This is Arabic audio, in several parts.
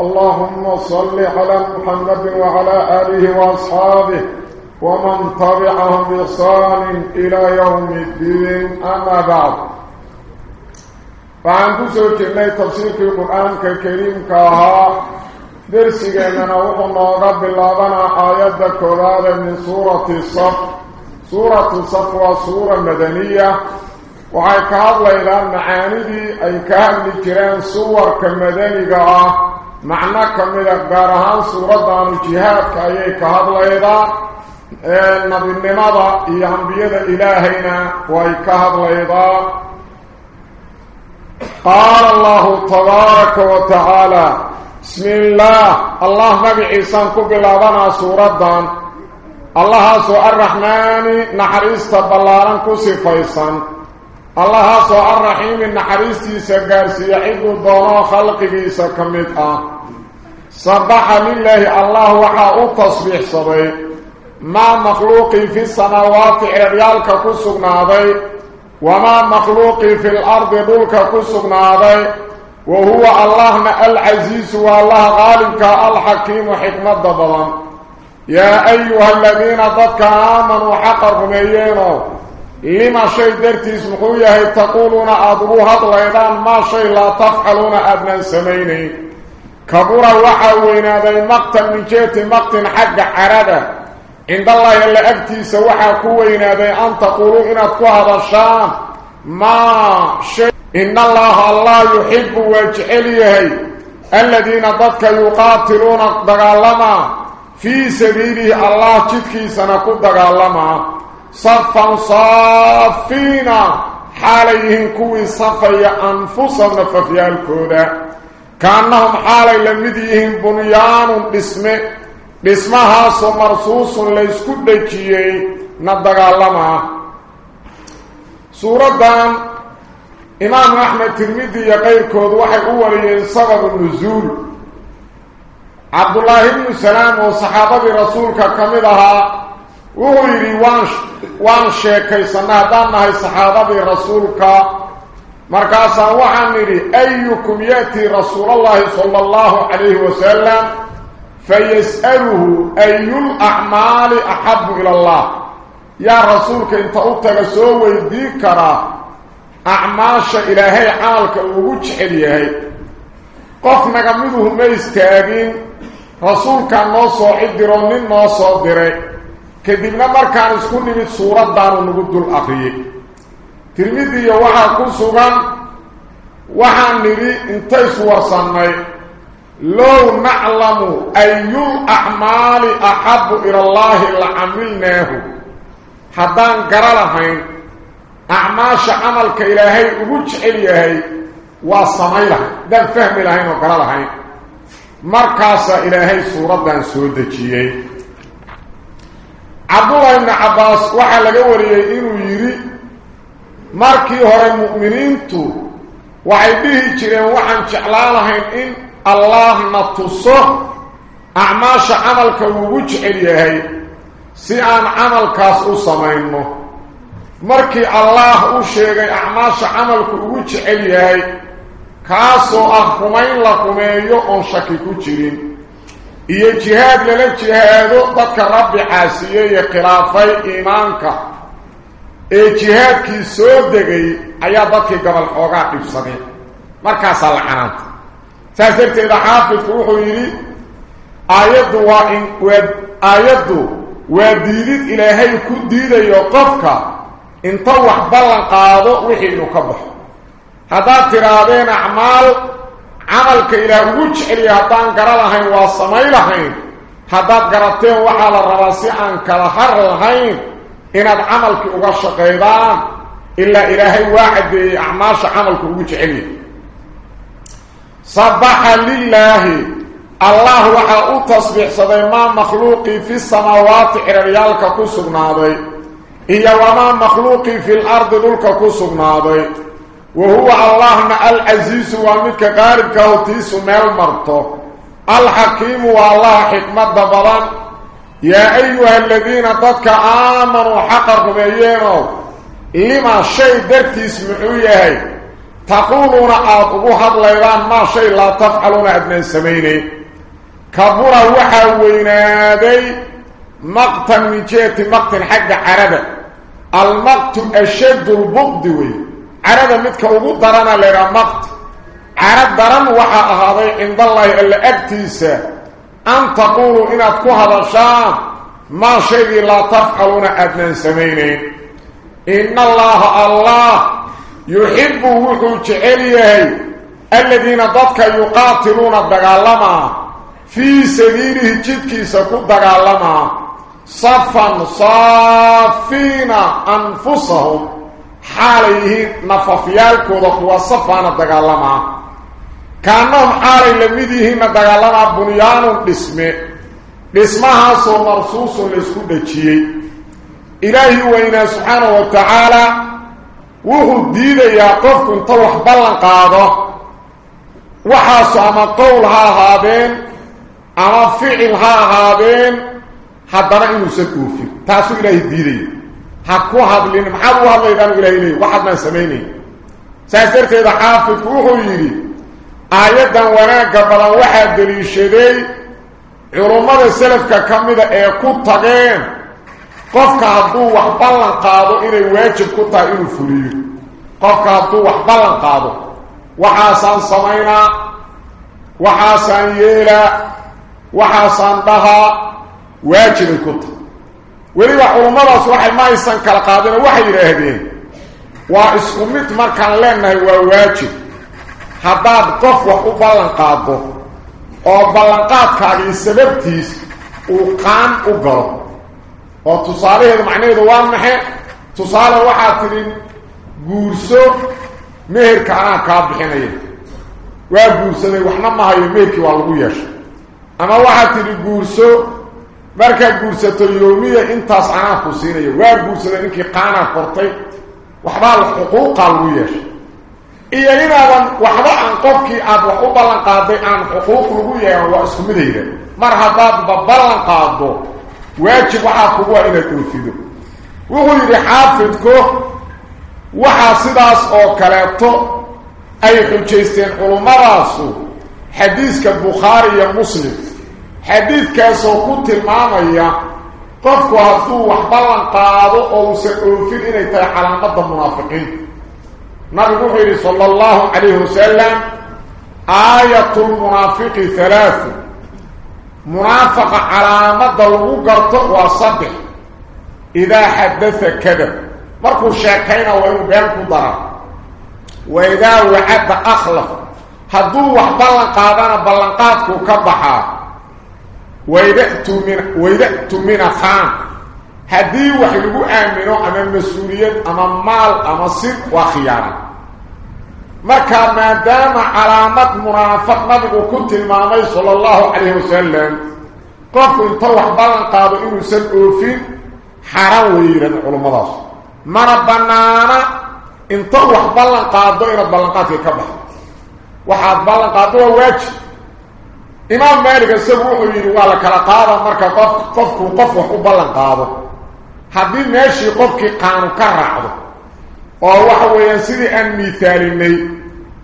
اللهم صل على محمد وعلى آله وأصحابه ومن تبعهم بإحسان إلى يوم الدين. أما بعد. فعن كسر كلمة تفسير القرآن الكريم كاها. درسينا وقلنا رب اللابنا آيات كرادة من سورة الصف. سورة الصف وسورة مدنية hadlaydaan macaanidii ay ka hadli jireen suwarka madaniga ah معنى كمدة قارهان سورة دان الجهاد كأيه كهب لأيضا نبي النمضة إيهان بيضا إلهينا وإيه كهب لأيضا قال الله تبارك وتعالى بسم الله الله نبي عيسان كبلابنا سورة دان الله سوء الرحمن نحريس تبالاران كسي فايسان الله سوء الرحيم نحريس تيسا قارسي يحيد الدولان خلق بيسا كمدة صباح لله الله وحا تصبيح صبي ما مخلوق في السماوات عيالك كسغنا هذي وما مخلوق في الأرض دولك كسغنا هذي وهو الله العزيز والله غالب كالحكيم حكمة ضبرا يا أيها الذين ضدك آمنوا حقا رميينه لما شيء درت اسمه يهي تقولون أدروها ضليلان ما شيء لا تفعلون أبنى السمينين كبر وحوينا ذي مقتا من جهة مقتا حق عرادة ان الله إلا أكتس وحكوينا ذي أن تقولوا إن أتوها بشام ما شيء. إن الله الله يحب ويجعليه الذين ضدك يقاتلون دقالما في سبيل الله جدكي سنقود دقالما صفا صافينا. عليهم كوي صفا يأنفسا ففي الكودة xaalay yihiin kuwii safaya anfusahum nafafyaalkooda kaannahum xaalay la mid yihiin bunyaanun dhisme dhismahaasoo marsuusun laysku dhejiyey na dagaalamaa suuraddan imaamu axmed tirmidi iyo qayrkood waxay u wariyeen sababu nusuul cabdullaahi ibnu salaam oo saxaabadii rasuulka ka wasalam fayas'aluhu ayul acmaali axabu ila allah yaa rasuulka inta u taga soo weydii karaa acmaasha ilaahay camalka ugu jecel yahay qof naga miduhu ma istaagin rasuulkaa noo soo cidiro nin noo soo diray kadibna markaan isku nimid suuraddaanu nagu dul akriyey tirmidiyo waxaa ku sugan waxaan nidhi intays warsannay low naclamu ayul acmaali axabu ilallaahi la camilnaahu haddaan gara lahayn acmaasha camalka ilaahay ugu jecel yahay waa samay lahayn haddaan fahmi lahayn oo gara lahayn markaasaa ilaahay suuraddan soo dejiyey cabdullahi ibni markii hore mu'miniintu waxay dhihi jireen waxaan jeclaan lahayn in allah na tuso acmaasha camalka uugu jecel yahay si aan camalkaas u samayno. Markii allaah u sheegay acmaasha camalku ugu jecel yahay kaasoo ah rumayn la rumeeyo oon shaki ku jirin iyo jihaad lala jihaado dadka rabbi caasiyey ee khilaafay iimaanka ee jihaadkii soo degay ayaa dadkii gobol xoogaa dhibsadeen markaasaa la canaanta saas darteeda xaafidku wuxuu yidhi aayaddu waa in waa aayaddu waa diidid ilaahay ku diidayo qofka. Inta wax ballan qaado wixii inuu ka baxo. Haddaad tidhaahdeen acmaal camalka ilaah ugu jeceliya haddaan gara lahayn waa samay lahayn. Haddaad garateen waxaa la rabaa si aan kala har lahayn camalkii uga shaqaydaan ilaa ilaahay waa caddeeyey acmaasha camalku ugu jecelyahay sabaxa lilaahi الله وحا تصبح صدي ما مخلوقي في السماوات إريالك كسقناضي إيا وما مخلوقي في الأرض ذلك كسقناضي وهو الله مع العزيز ومك قارب كوتيس ميل مرتو. الحكيم والله حكمة بضان يا أيها الذين ضدك آمنوا حقركم أيينو لما شيء درتيس محوية تقولون آطبوها الليلان ما شيء لا تفعلون أدنى سميني كبر وحا وينادي. مقتا من جهة مقتا حق عربة. المقت أشد البغض وي. عربة متك أبو درنا لغا مقت. عرب درن وحا أهضي عند الله إلا أكتيسا أن تقولوا إن أتكو هذا الشام ما شيء لا تفعلون أدنى سمينين إن الله الله يحب وحو الذين ضدك يقاتلون الدقالما في سبيله جدكي سكو دقالما صفا صافين أنفسهم. حاليه نففيالكو دقوا صفان الدقالما كانهم حالي لمديهين الدقالما بنيان دسمه دسمها سو مرسوس لسكو دجيه إلهي وإنا سبحانه وتعالى وهو ديديا قفك انت وحبالان قاده وحاسو أما قولها هابين أما فعلها هابين حدنا إنو سكوفي تاسو إلهي ديديا حكو هابلين محابو هابلين إلهي وحدنا سميني سيسرت إذا حافظ aayadan wanaagga badan waxaa deliishaday culummada selafka ka mida ee ku tageen qofka hadduu wax ballan qaado inay waajib ku tahay inuu fuliyo. Qofka hadduu wax ballan qaado waxaasaan samaynaa waxaasaan yeelaa waxaasaan dhahaa waajibay ku tahay. Weliba culummadaas waxay maaysan kala qaadina waxay yidhaahdeen waa isku mid markaan leennahay waa waajib. Ballanqaadkaagii sababtiis uu qaan u galo oo tusaalaheedu macnaheedu waa maxay tusaale waxaa tidhi guurso meherka anaa kaa bixinaya waa guursaday waxna ma hayo meherkii waa lagu yeeshay ama waxaa tidhi guurso markaad guursato yoomiya intaas anaa ku siinaya waa guursaday ninkii qaanaa kortay waxbaa xuquuqaa lagu yeeshay iyo inaadan waxba aan qofkii aad wax u ballan qaaday aan xuquuq lagu yeehan waa isku midayda. Mar haddaadba ballan qaado waajib waxaa kuguwa inaad oofido wuxuu yidhi xaafidku waxaa sidaas oo kaleeto ay xujaysteen culumadaasu xadiiska bukhaari iyo muslim. Xadiidkaasoo ku tilmaamaya qofku hadduu wax ballan qaado oo uusan oofin inay tahay calaamada munaafiqiinta yidhi sala allahu calayhi wasalam aayatu lmunaafiqi halaatu منافق علامة لغو قرطه وصدح إذا حدث كذب مركو شاكين وإنه بيانكو ضرر وإذا وعد أخلف هدو قادانا بلنقاتكو كبحا وإذا من خان هذه وحلقوا آمنوا أما مسؤولية أما مال أما صد وخيارة مكا ما دام علامة مرافق نبقوا كنت المامي صلى الله عليه وسلم قفوا انتوح بلان قابوا إنو سنقوا فيه حرام ويرد علم الله ما ربنانا انتوح بلان قابوا إنو بلان قابوا كبه وحاد بلان قابوا واجه إمام مالك السبوح يروا لك لقابا مركا قفوا قفوا قفوا بلان قابوا حبي ماشي قبكي قانو كرعضو أو وحو ينسيدي ان مثاليني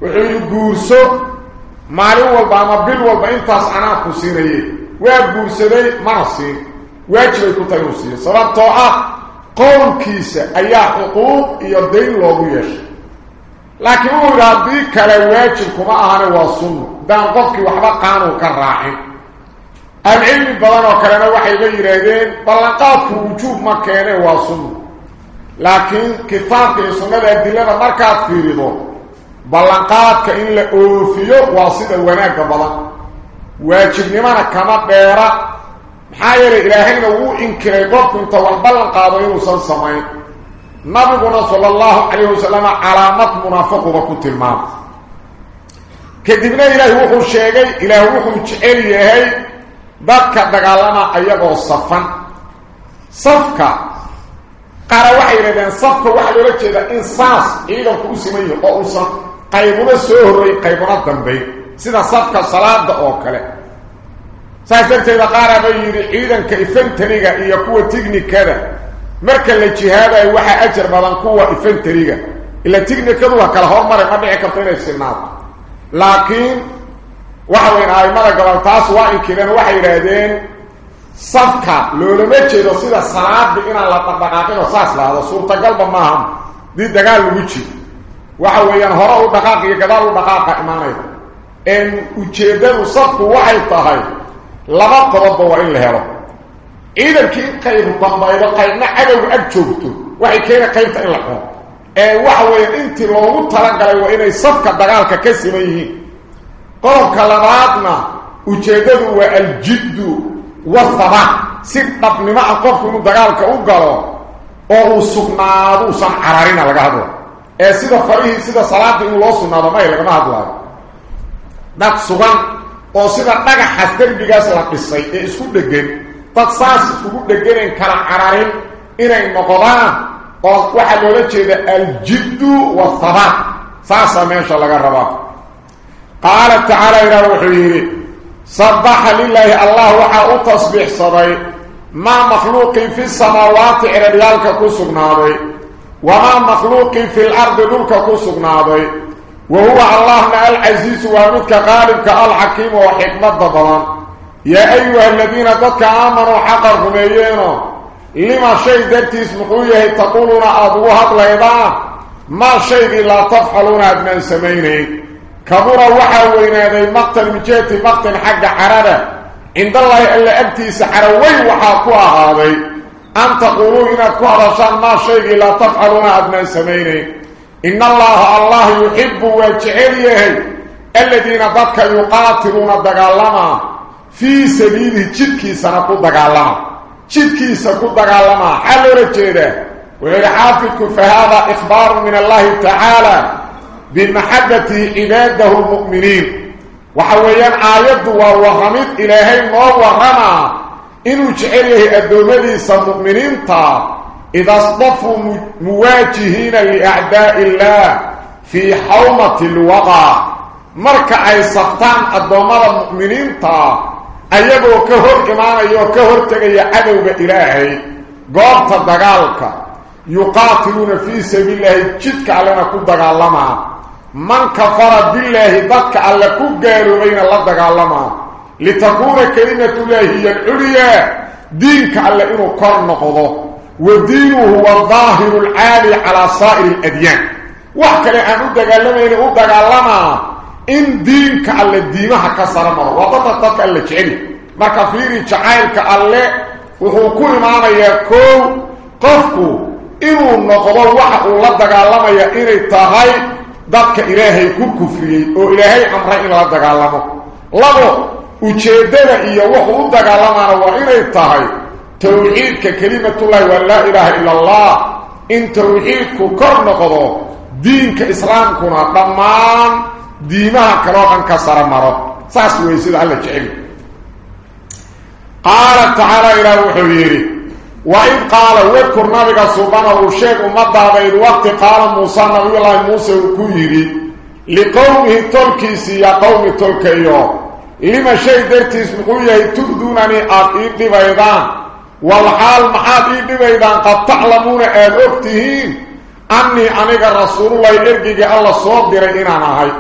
وحيو قورسو مالو والبا مبيل والبا انتاس عنا قسيني وحيو قورسيني مرسي وحيو قطيوسي سببتو آه قول كيسة ايا حقوق ايا دين يش لكن أو رابي كلا وحيو كما اهاني واسونو دان قبكي وحبا قانو كرعضو alcilmi badan oo kalena waxayba yidhaahdeen ballanqaadku wujuub ma keene waa sunno laakiin kitaabka iyo sunnada adilada markaad fiirido ballanqaadka in la oofiyo waa sida wanaagga badan waajibnimana kama dheera maxaa yeelay ilaahayna wuu inkiray qofku inta wax ballan qaado inuusan samayn nabiguna sala allahu calayhi wasalam calaamad munaafiquba ku tilmaamay kadibna ilaahi dadka dagaalama ayagoo safan safka qaara waxay yidhahdeen safka waxaa loola jeedaa in saas ciidanku u siman yahi oo uusan qaybuna soo horray qaybuna dambayn sida safka salaada oo kale saas darteeda qaara bay yidhi ciidanka ifantariga iyo kuwa tignikada marka la jihaadayo waxaa ajar badan kuwa ifantariga ila tignikadu waa kala hormaray ma dhici karto inay sinaato laakiin waxa weyn aimada gobol taas waa inkireen waxay yidhaahdeen safka loolama jeedo sida salaada inaan la dhaqdhaqaaqinoo saas lahdo suurtagalba maaha dii dagaal lagu jiro waxa weeyaan hore u dhaqaaq iyo gadaal u dhaqaaqa imaanayda en ujeeddadu safku waxay tahay laba qodobba waa in la helo ciidankii in qaybu dambaydo qaybna cadowga ag joogto waxay keena qaybta in la cuno ee waxa weeyaan intii loogu talagalay waa inay safka dagaalka ka siman yihiin waa aljiddu wasaba si dhabnimo ah qofku inuu dagaalka u galo oo uu sugnaado uusan cararina laga hadlo ee sida farihii sida salaada in loo sugnaado may lagama hadlaayo dad sugan oo sida dhagaxaas derbigaas la dhisay ee isku dhegan dad saas iskugu dheganayn kala cararin inay noqdaan oo waxaa loola jeeda aljiddu wasabaat saasaa meesha laga rabaa قال تعالى إلى وحيره صباح لله الله وحاو تصبح صدي ما مخلوق في السماوات عربيالك كسوك نادي وما مخلوق في الأرض دولك كسوك نادي وهو الله العزيز ومدك غالبك الحكيم وحكمة ضبرا يا أيها الذين قدك آمنوا حقر هميينو لما شيء ذلك اسمحوه تقولون أبوهد لإبان ما شيء لا تفعلون أبنى سمينين كبر وحا وين ويناداي مقتل مجيتي مقتل حق حرارة. عند الله إلا انت سحر وي وحا كوا هذي انت تقولوا إنا كوا رشان ما شيء لا تفعلون أدنى سميني إن الله الله يحب وجعليه. الذين ضدك يقاتلون الدقالما في سبيله جدكي سنقو دغالما جدكي سنقو دغالما حلو رجيده. ويحافظك في هذا إخبار من الله تعالى. بمحبة عباده المؤمنين. وحوياً آيات ووهمت إلهي ما وهم إنو جعله الدوليس المؤمنين تا. إذا اصطفوا مواجهين لأعداء الله في حومة الوضع مركع سفتان الدومال المؤمنين تا. أيضو كهر كمان أيضو كهر تغي عدو بإلهي. قابت الدقالك. يقاتلون في سبيل الله جدك علينا كل دقال لما. من كفر بالله ذكى على كل بين الله دغالما لتقول كلمه الله هي العليا دينك على انه كل نقضه ودينه هو الظاهر العالي على سائر الاديان وحتى أنا دغالما انه دغالما ان دينك على ديمه كسر ما وقتك اللي تشعلي ما كفيري تشعلك الله وهو كل ما يكون قفكو إنه النقضة وحق الله دقال يا يأيني التغيب amray in la dagaalamo labo ujeeddada iyo wuxuu u dagaalamaana waa inay tahay tawxiidka kelimatullaahi waa laa ilaaha ila allah in tawxiidku kor noqdo diinka islaamkuna dhammaan diimaha kaloo dhan ka sara maro saas wey sida alla jeceli qaala tacaala ilaah wuxuu yidhi وإن قال وذكر نبيك سبحانه الشيخ ومدى بإذ وقت قال موسى نبي الله موسى الكويري لقومه تلكيسي يا قوم تلكيو. لما شيء درت اسمه يهي تبدونني أبئي بيضان والحال محابئي بيضان قد تعلمون أهل أبتهين أني أنيك رسول الله إرقيك الله صدره إنا نهي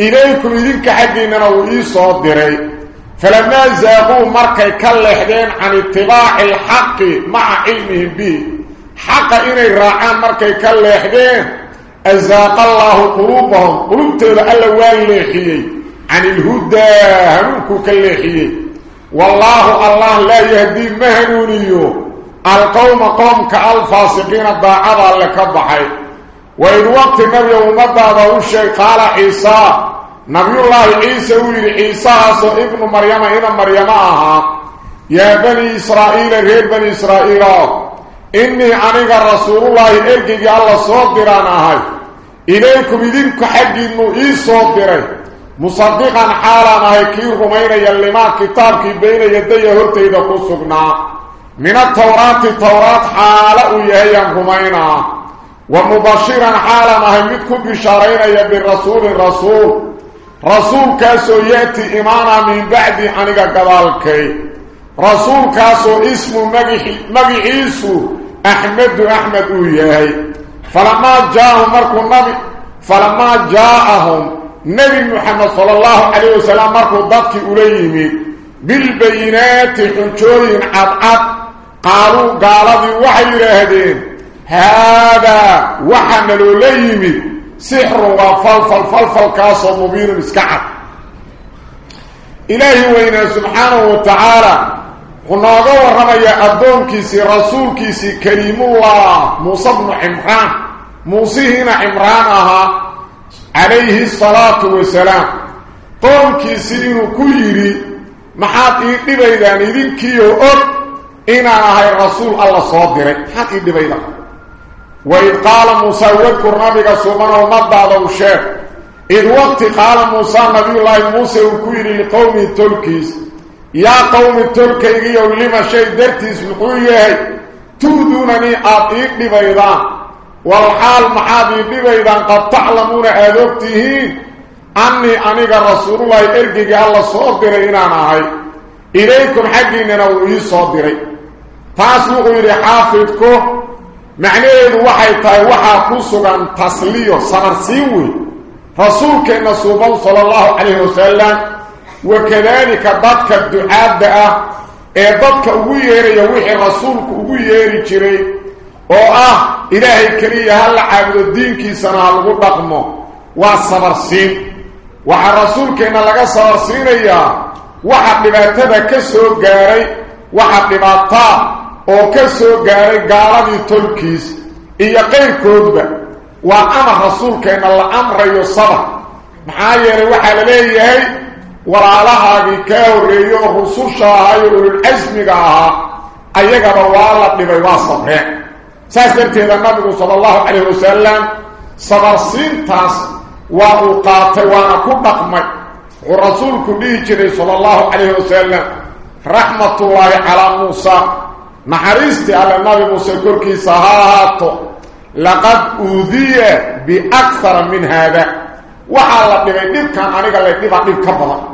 إليكم إذنك حقي من أولي صدره فلما زاغوا مركا كالليحدين عن اتباع الحق مع علمهم به. حق إن الرعان مركا كالليحدين. أزاق الله قلوبهم. قلوبته لألوان ليحيي؟ عن الهدى. هنوكو كالليحيي. والله الله لا يهدي مهنونيو. القوم قوم كالفاسقين الضاعة لكبحي وإن وقت نبي ومضى ذو الشيء قال عيساء نبي الله عيسى ويري عيسى سو ابن مريم هنا مريم ها يا بني إسرائيل غير بني إسرائيل. إني أنا رسول الله ارجي الله صوبرانا هاي إليكم دينك حق إنه يسو بري مصدقا حالا ما يكير رمينا يلي كتابك بين يدي يهرتي دقو سقنا من التوراة التوراة حالا ايهيا رمينا. ومباشرا حالا ما يمتكم بشارينا يبن رسول الرسول. رسول كاسو يأتي إيمانا من بعد أنك قبالك رسول كاسو اسم مجحيسو أحمد أحمد وياهي فلما جاءهم مركو النبي فلما جاءهم نبي محمد صلى الله عليه وسلم مركو ضدك إليهم بالبينات حجوين عضعض قالوا قالوا وحي لهدين هذا وحملوا ليهم سحر وفلفل فلفل كاسو مبين مسكعب إلهي وإنا سبحانه وتعالى ونوغا ورميا أدونكيسي رسولكيسي كريم الله موسى بن عمران موسى هنا عمرانها عليه الصلاة والسلام. طونكيسي إنو كيري محاط إيدي إذن كيو أب إنا هاي رسول الله صادري محاط إيدي بيدان. وإذ قال موسى واذكر نبيك سبحانه ومضى الشيخ إذ وقت قال موسى نبي الله موسى وكيري لقوم التركيس يا قوم التركي لما شيء درتيس محوية تودونني أطيق ببيضان والحال محابي ببيضان قد تعلمون أذوبته أني أنيق رسول الله إرقك الله صدر إنانا هاي إليكم حقيننا وإيه صدري. تاسمقوا إلي حافظكم waxaa ku sugan tasliyo sabarsiin wey rasuulkeenna suuban sala allahu calayhi wasalam wakadaalika dadka ducaadda ah ee dadka ugu yeeraya wixii rasuulku ugu yeeri jiray oo ah ilaahay keliya ha la caabudo diinkiisana ha lagu dhaqmo waa sabarsiin waxaa rasuulkeenna laga sabarsiinayaa waxa dhibaatada ka soo gaaray waxa dhibaataa oo ka soo gaaray gaaladii tolkiis iyo qayrkoodba waa amar rasuulkeenna la amrayo sabar maxaa yeelay waxaa la leeyahay walaalahaagii kaa horreeyo oo rususha ahayo ululcasmiga ahaa ayagaba waa la dhibay waa sabreen saas darteeda nabigu sala allahu calayhi wasalam sabarsiintaas waa uu qaatay waana ku dhaqmay wuxuu rasuulku dhihi jiray sala allahu calayhi wasalam raxmatullaahi calaa muusa نحريستي على النبي موسى كوركي صهاته لقد أوذي بأكثر من هذا وحالا دبي دب كان أنيقا لك دبا دب كبضا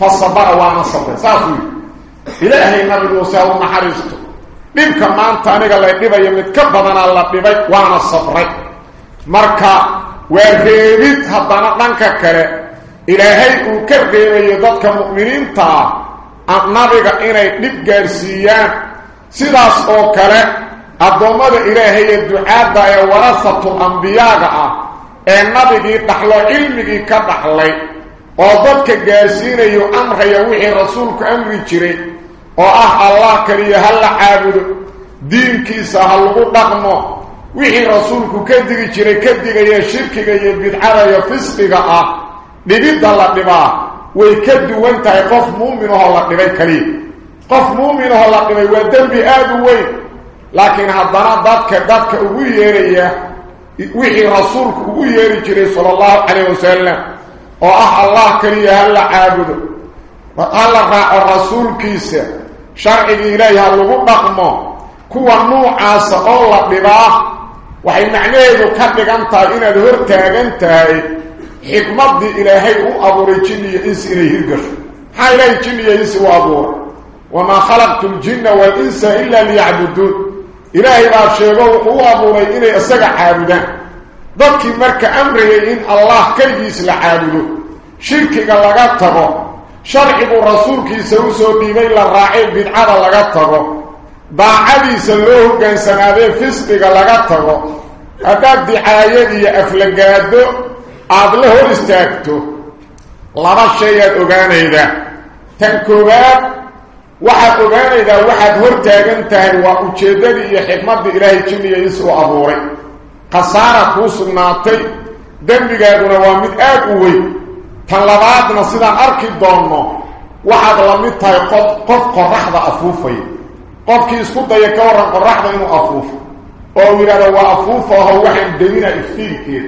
فالصبر وأنا صبر ساسوي إلهي النبي موسى ونحريسته دب كان أنت أنيقا لك دبا يمد كبضا الله دبي وأنا صبر مركا وغيبت هدانا دانكا كره إلهي وكرغيبا يددك مؤمنين تا النبي إنay dhib gaarsiiyaan. Oo kale addoommada ilaahay ee ducaadda ee warasatul ambiyaaga ah ee nabigii dhaxlo cilmigii ka dhaxlay oo dadka gaarsiinayo amraya wixii rasuulku amri jiray oo ah allah keliya ha la caabudo diinkiisa ha lagu dhaqmo wixii rasuulku ka digi jiray ka digaya shirkiga iyo bidcada iyo fisqiga ah dhibidda la dhibaa way ka duwan tahay qof muumin ahoo la dhibay keliya dadka ugu yeeraya wixii rasuulku ugu yeeri jiray sala allahu calayh wasalam oo ah allah keliya ha la caabudo ha la raaco rasuulkiisa sharcigii ilaahi ha lagu dhaqmo kuwa nuucaasa oo la dhibaa waxay macnaheedu ka dhigan tahay inaad hor taagan tahay xikmaddii ilaahay u abuuray jinni iyo insi inay hirgasho maxaa ilaahay jinni iyo insi u abuuray wamaa khalaqtu ljinna waalinsa ilaa liyacbuduun ilaahay baa sheego wuxuu u abuuray inay isaga caabudaan dadkii marka amrayay in allah keligiis la caabudo shirkiga laga tago sharcigu rasuulkiisa usoo dhiibay la raacay bidcada laga tago daacadiisa loo hoggaansanaadee fisqiga laga tago haddaad dicaayad iyo aflagaado aada la hor وحق غان اذا واحد هرتاغن تاهي وا اجهدد يا حكمه الله جني يسو ابوري قصاره قوسناتي دمبي غادونا وا ميد اد وي طلباتنا سدا اركي دونو واحد لميت تاي قف قف قرحده افوفي قف كي اسكو داي كور قرحده انه افوف أو ويرا وا افوف هو واحد دينا افتيكي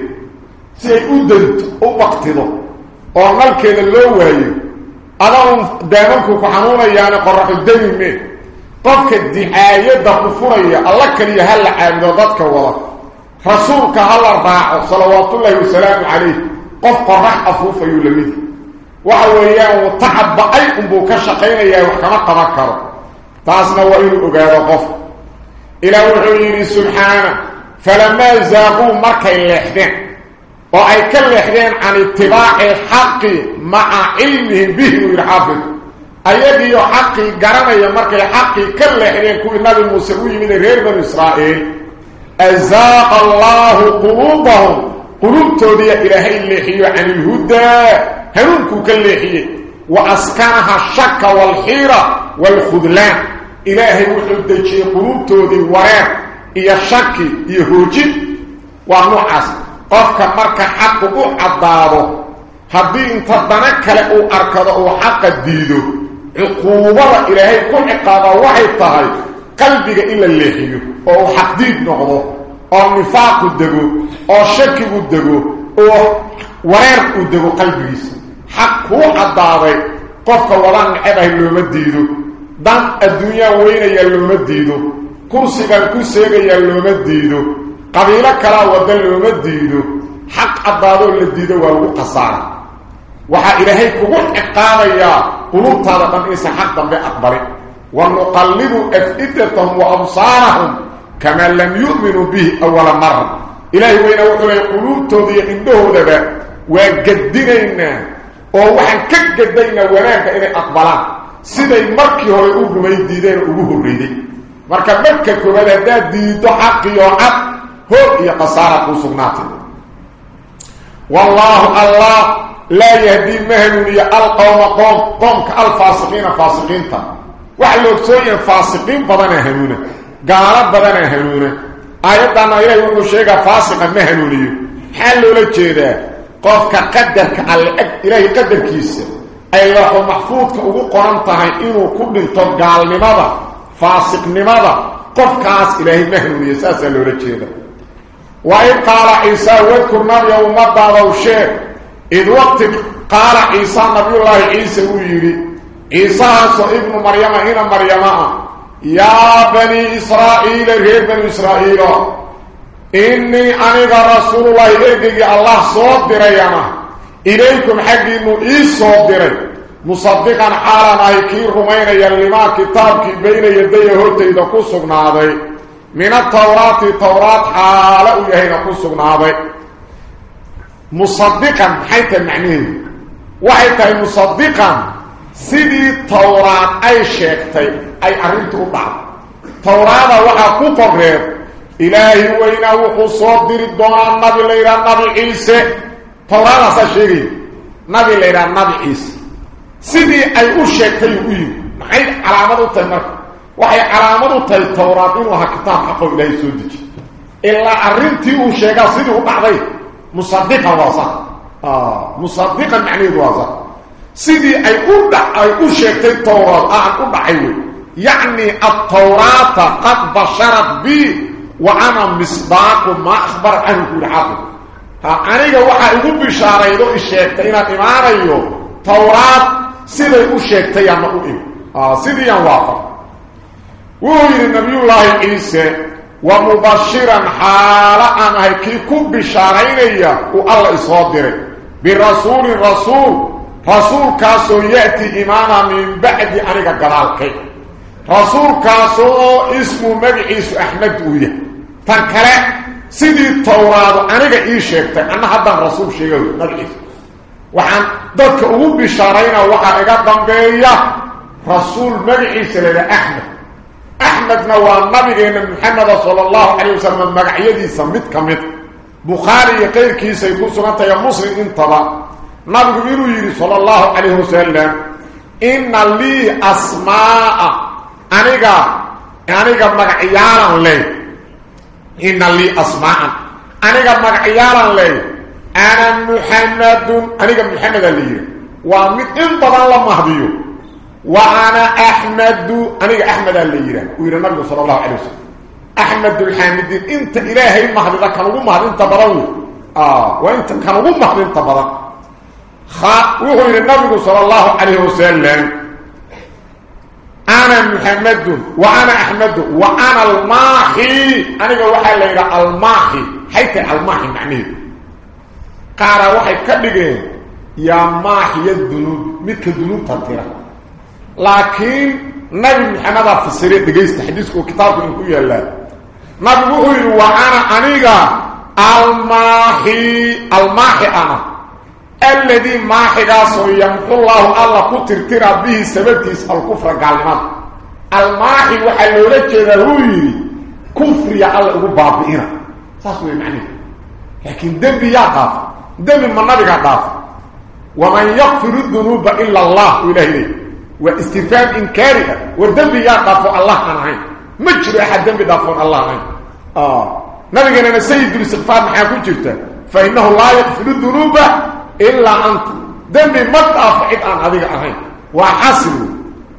سي ودنت أو وقتلو أو ملكه لو وهي adoon daamanku ku xanuunayaana qoraxu dayme qofka dicaayadda ku furaya alla kaliya ha la caabudo dadka wada rasuulka ha la raaco salawaatullaahi wasalaamu calayh qof qorax afuufayuu la midi waxa weeyaan uu tacabba-ay unbuu ka shaqaynayaa wax kama qaban karo taasna waa inuu ogaado qof ilaah wuxuu yidhi subxaana falamaa zaaquu markay leexdeen وأي كلمة عن اتباع الحق مع علمه به ويرحافظ أيدي يو حقي قرم يمرك حقي كل حرين كل نبي المسيحوي من غير من إسرائيل أزاق الله قلوبهم قلوب تودية إلهي اللحية عن الهدى هنوكو كل حية وأسكانها الشك والحيرة والخذلان إلهي وحدة قلوب تودية وراء إيا الشك يهوجد ونحسن qofka marka xaqu u caddaado haddii inta dana kale uu arkado uu xaqa diido cuquubada ilaahay ku ciqaaba waxay tahay qalbiga in la leexiyo oo uu xaqdiid noqdo oo nifaaqu dego oo shakigu dego oo wareer uu dego qalbigiisa. Xaq kuu caddaaday qofka wada nacebahay looma diido dan adduunyaa weynayaa looma diido kursigan ku seegayaa looma diido قبيله كلا ودل لو مديدو حق اباده اللي ديده واو قصار وحا الهي كو اقاليا قلوب طارق ان اس حق دم اقبره ونقلب افئدتهم وابصارهم كما لم يؤمنوا به اول مره الهي وين اول قلوب تودي عنده دبا وجدنينا أو وحن كجدينا وراك ان اقبلا سيدي مكي هو أو رمي ديدين أو رمي ديدين marka markaa kubada dad diido haqiyo haq diideen ugu horreyday marka marka koobaad haddaad diiddo xaqiyo cad hoog iyo khasaara kuu sugnaatay wallaahu allah laa yahdii ma hanuuniyo alqowma qoom qoomka alfaasiqiina faasiqiinta waxa la ogsoon yahay faasiqiin badanaa hanuuna gaalo badanaa hanuuna aayaddaana ilaahay wuxuu sheegaa faasiqa ma hanuuniyo maxaa loola jeedaa qofka qadarka alle ag ilaahay qadarkiisa ay وإذ قال عيسى واذكر نبي ومضى وشيك إذ وقت قال عيسى نبي الله عيسى ويري. عيسى ابن مريم هنا مريم؟ يا بني إسرائيل غير بني إسرائيل. إني أنا رسول الله إليك الله صوت دريانا إليكم حقي مؤيس صوت دري. مصدقا حالا أيكي رمين يلما كتابك بين يدي هوتي دكو سقناضي من التوراة توراة حالة يهينا قصنا هذا مصدقا حيث معنيه وحيث مصدقا سيدي توراة أي شيكتي أي أرنته بعض. توراة وحا كفر إلهي وإنا وحصوت دير الدعاء النبي ليرا النبي عيسى. توراة سشيري نبي ليرا النبي عيسى. سيدي أي أشيكتي يقول محيط علامة التمرك وهي علامه التوراة انها كتاب حق الله سودج إلا أرنتي أو سيدي سيده وقعدي مصدقا واضح آه مصدقا يعني واضح سيدي أي قد أي أو شيغت التوراة آه يعني التوراة قد بشرت بي وأنا مصداق وما أخبر عنه العقل ها أنا وحا اي بشارة اي شيغت اينا تمارا ايو توراة سيدي أو شيغت اي آه سيدي يا وافر ويري نبي الله عيسى ومبشرا حالا أنا هيكي كب بشارين والله إصادر. برسول رسول رسول كاسو يأتي إمانا من بعد أنك قرالك رسول كاسو اسمه مجعيس أحمد ويا. فانكرا سيدي التوراة أنك إيشيكت. أنا هذا رسول شيء مجعيس وحان ذلك أقول بشارين وحان إقدم بيا رسول مجعيس لدى أحمد. أحمدنا والنبي محمد صلى الله عليه وسلم مقعيدي سمت كمت بخاري غير كيس يقول سنة يا مسلم انتبه نبي يري صلى الله عليه وسلم إن لي أسماء. أنيقا أنيقا مقعيالا لي. إن لي أسماء. أنيقا مقعيالا لي. أنا محمد أنيقا محمد لي. ومن انتبه الله مهديو وأنا أحمد أنا أحمد الليلة ويرى النبي صلى الله عليه وسلم. أحمد الحامدين إنت إلهي مهد إذا كانوا مهد إنت برون آه وإنت كانوا مهد إنت برون وهو النبي صلى الله عليه وسلم. أنا محمد وأنا أحمد وأنا الماحي أنا وحي ليلة الماحي حيث الماحي معنيه قال وحي كبيرين يا ماحي الذنوب مثل الذنوب تطيرا لكن نبي محمد في السريع دقيست حديثك وكتابك إنكو يلا. نبي وأنا أنيقا الماحي الماحي أنا. الذي ما حقاسه يمحو الله الله كتر ترى به سببتيس الكفر قال الماحي وحلو لجد هوي كفر يا الله هو بابئنا. ساسوي معني لكن دنبي يقف دنبي من نبي قف ومن يغفر الذنوب إلا الله إلهي. واستفاد إنكارها والدنبي يقف الله عنه مجري أحد دنبي دافون الله عنه آه. نبي قلنا سيد الاستغفار محاكو جبته فإنه لا يغفر الذنوب إلا أنت. دمي مدعف عد عن هذه أهين وحسن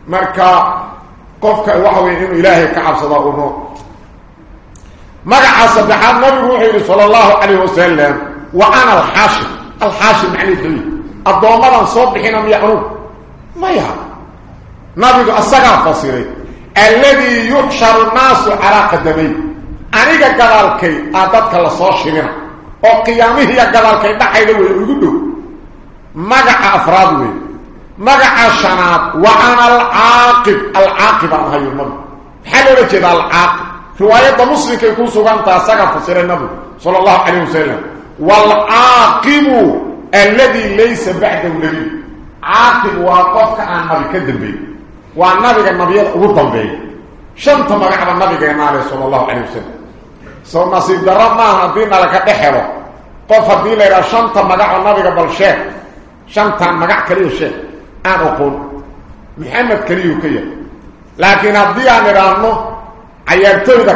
مركا قفك وحوي إنه إلهي كعب صداقه. مرعى صدحات نبي روحي صلى الله عليه وسلم. وأنا الحاشم. الحاشم يعني ذلك الضوامران صبحين يعنون ما نبي السقر فصيري. الذي يحشر الناس على قدمي. أنيك قدالكي أدتك لصوشينا. وقيامه يقدالكي دحيدا ويقولوا مقع أفراد وي مقع شنات وأنا العاقب. العاقب عن هاي المرض حلو رجل العاقب. رواية مسلم كي يكون سوغان تاسقا فسير النبي صلى الله عليه وسلم. والعاقب الذي ليس بعد النبي. عاقب وقفك عن نبي كذب والنبي النبي أغضب به شنط مقع النبي صلى الله عليه وسلم. سو نصيب درب ما هدينا لك دحره قف هدي ليرا شنط مقع النبي بالشيخ شنطان مقع كليه الشيخ. أنا أقول محمد كليه كيه لكن هدي أن رانو عيارتويدا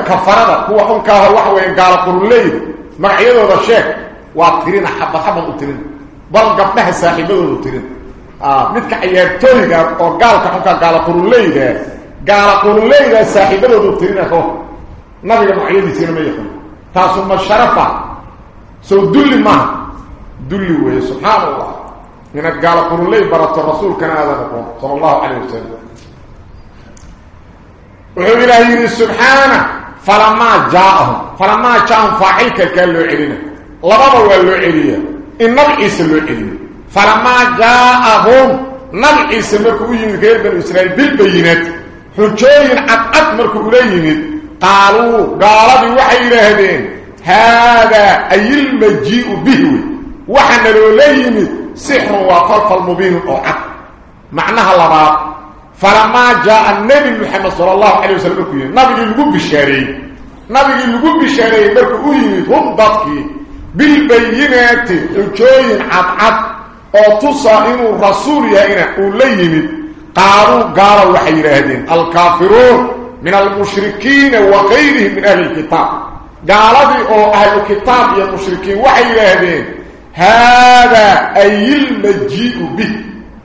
xunkaa wax weyn gaala quruleyda magacyadooda sheeg waa tirina xabad xabad u tirin bal gabdhaha saaxiibadooda tirin midka ciyaartooyga oo gaalka xunkaa gaala quruleyda gaala quruleyda saaxiibadooda tirina ko nabiga magacyadiisina ma yaqaan taasu ma sharafa soo dulli ma dulli weeye subxaanallah inaad gaala quruley barato rasuulkana aadan aqoon sala allahu calayh wasalam وحب الله سبحانه فلما جاءهم فلما جاءهم فاعلك كان له علينا لبابا ولو عليا إن نبعيس له علينا فلما جاءهم نبعيس مركو يمد غير بن إسرائيل بالبينات. حجوين عقد مركو إليهم قالوا قالوا بوحي لهدين هذا أي المجيء به. وحن ليهم سحر وقلق المبين أو عقد معناها لبابا فلما جاء النبي محمد صلى الله عليه وسلم نبي لغو بشاري نبي لغو بشاري مركو يمد هم ضدكي بالبينات حجوين أو تصى انه الرسول يهينا وليمد قالوا قالوا وحي رهدين الكافرون من المشركين وغيرهم من أهل الكتاب قالوا أو أهل الكتاب يا مشركين وحي رهدين هذا اي المجيء به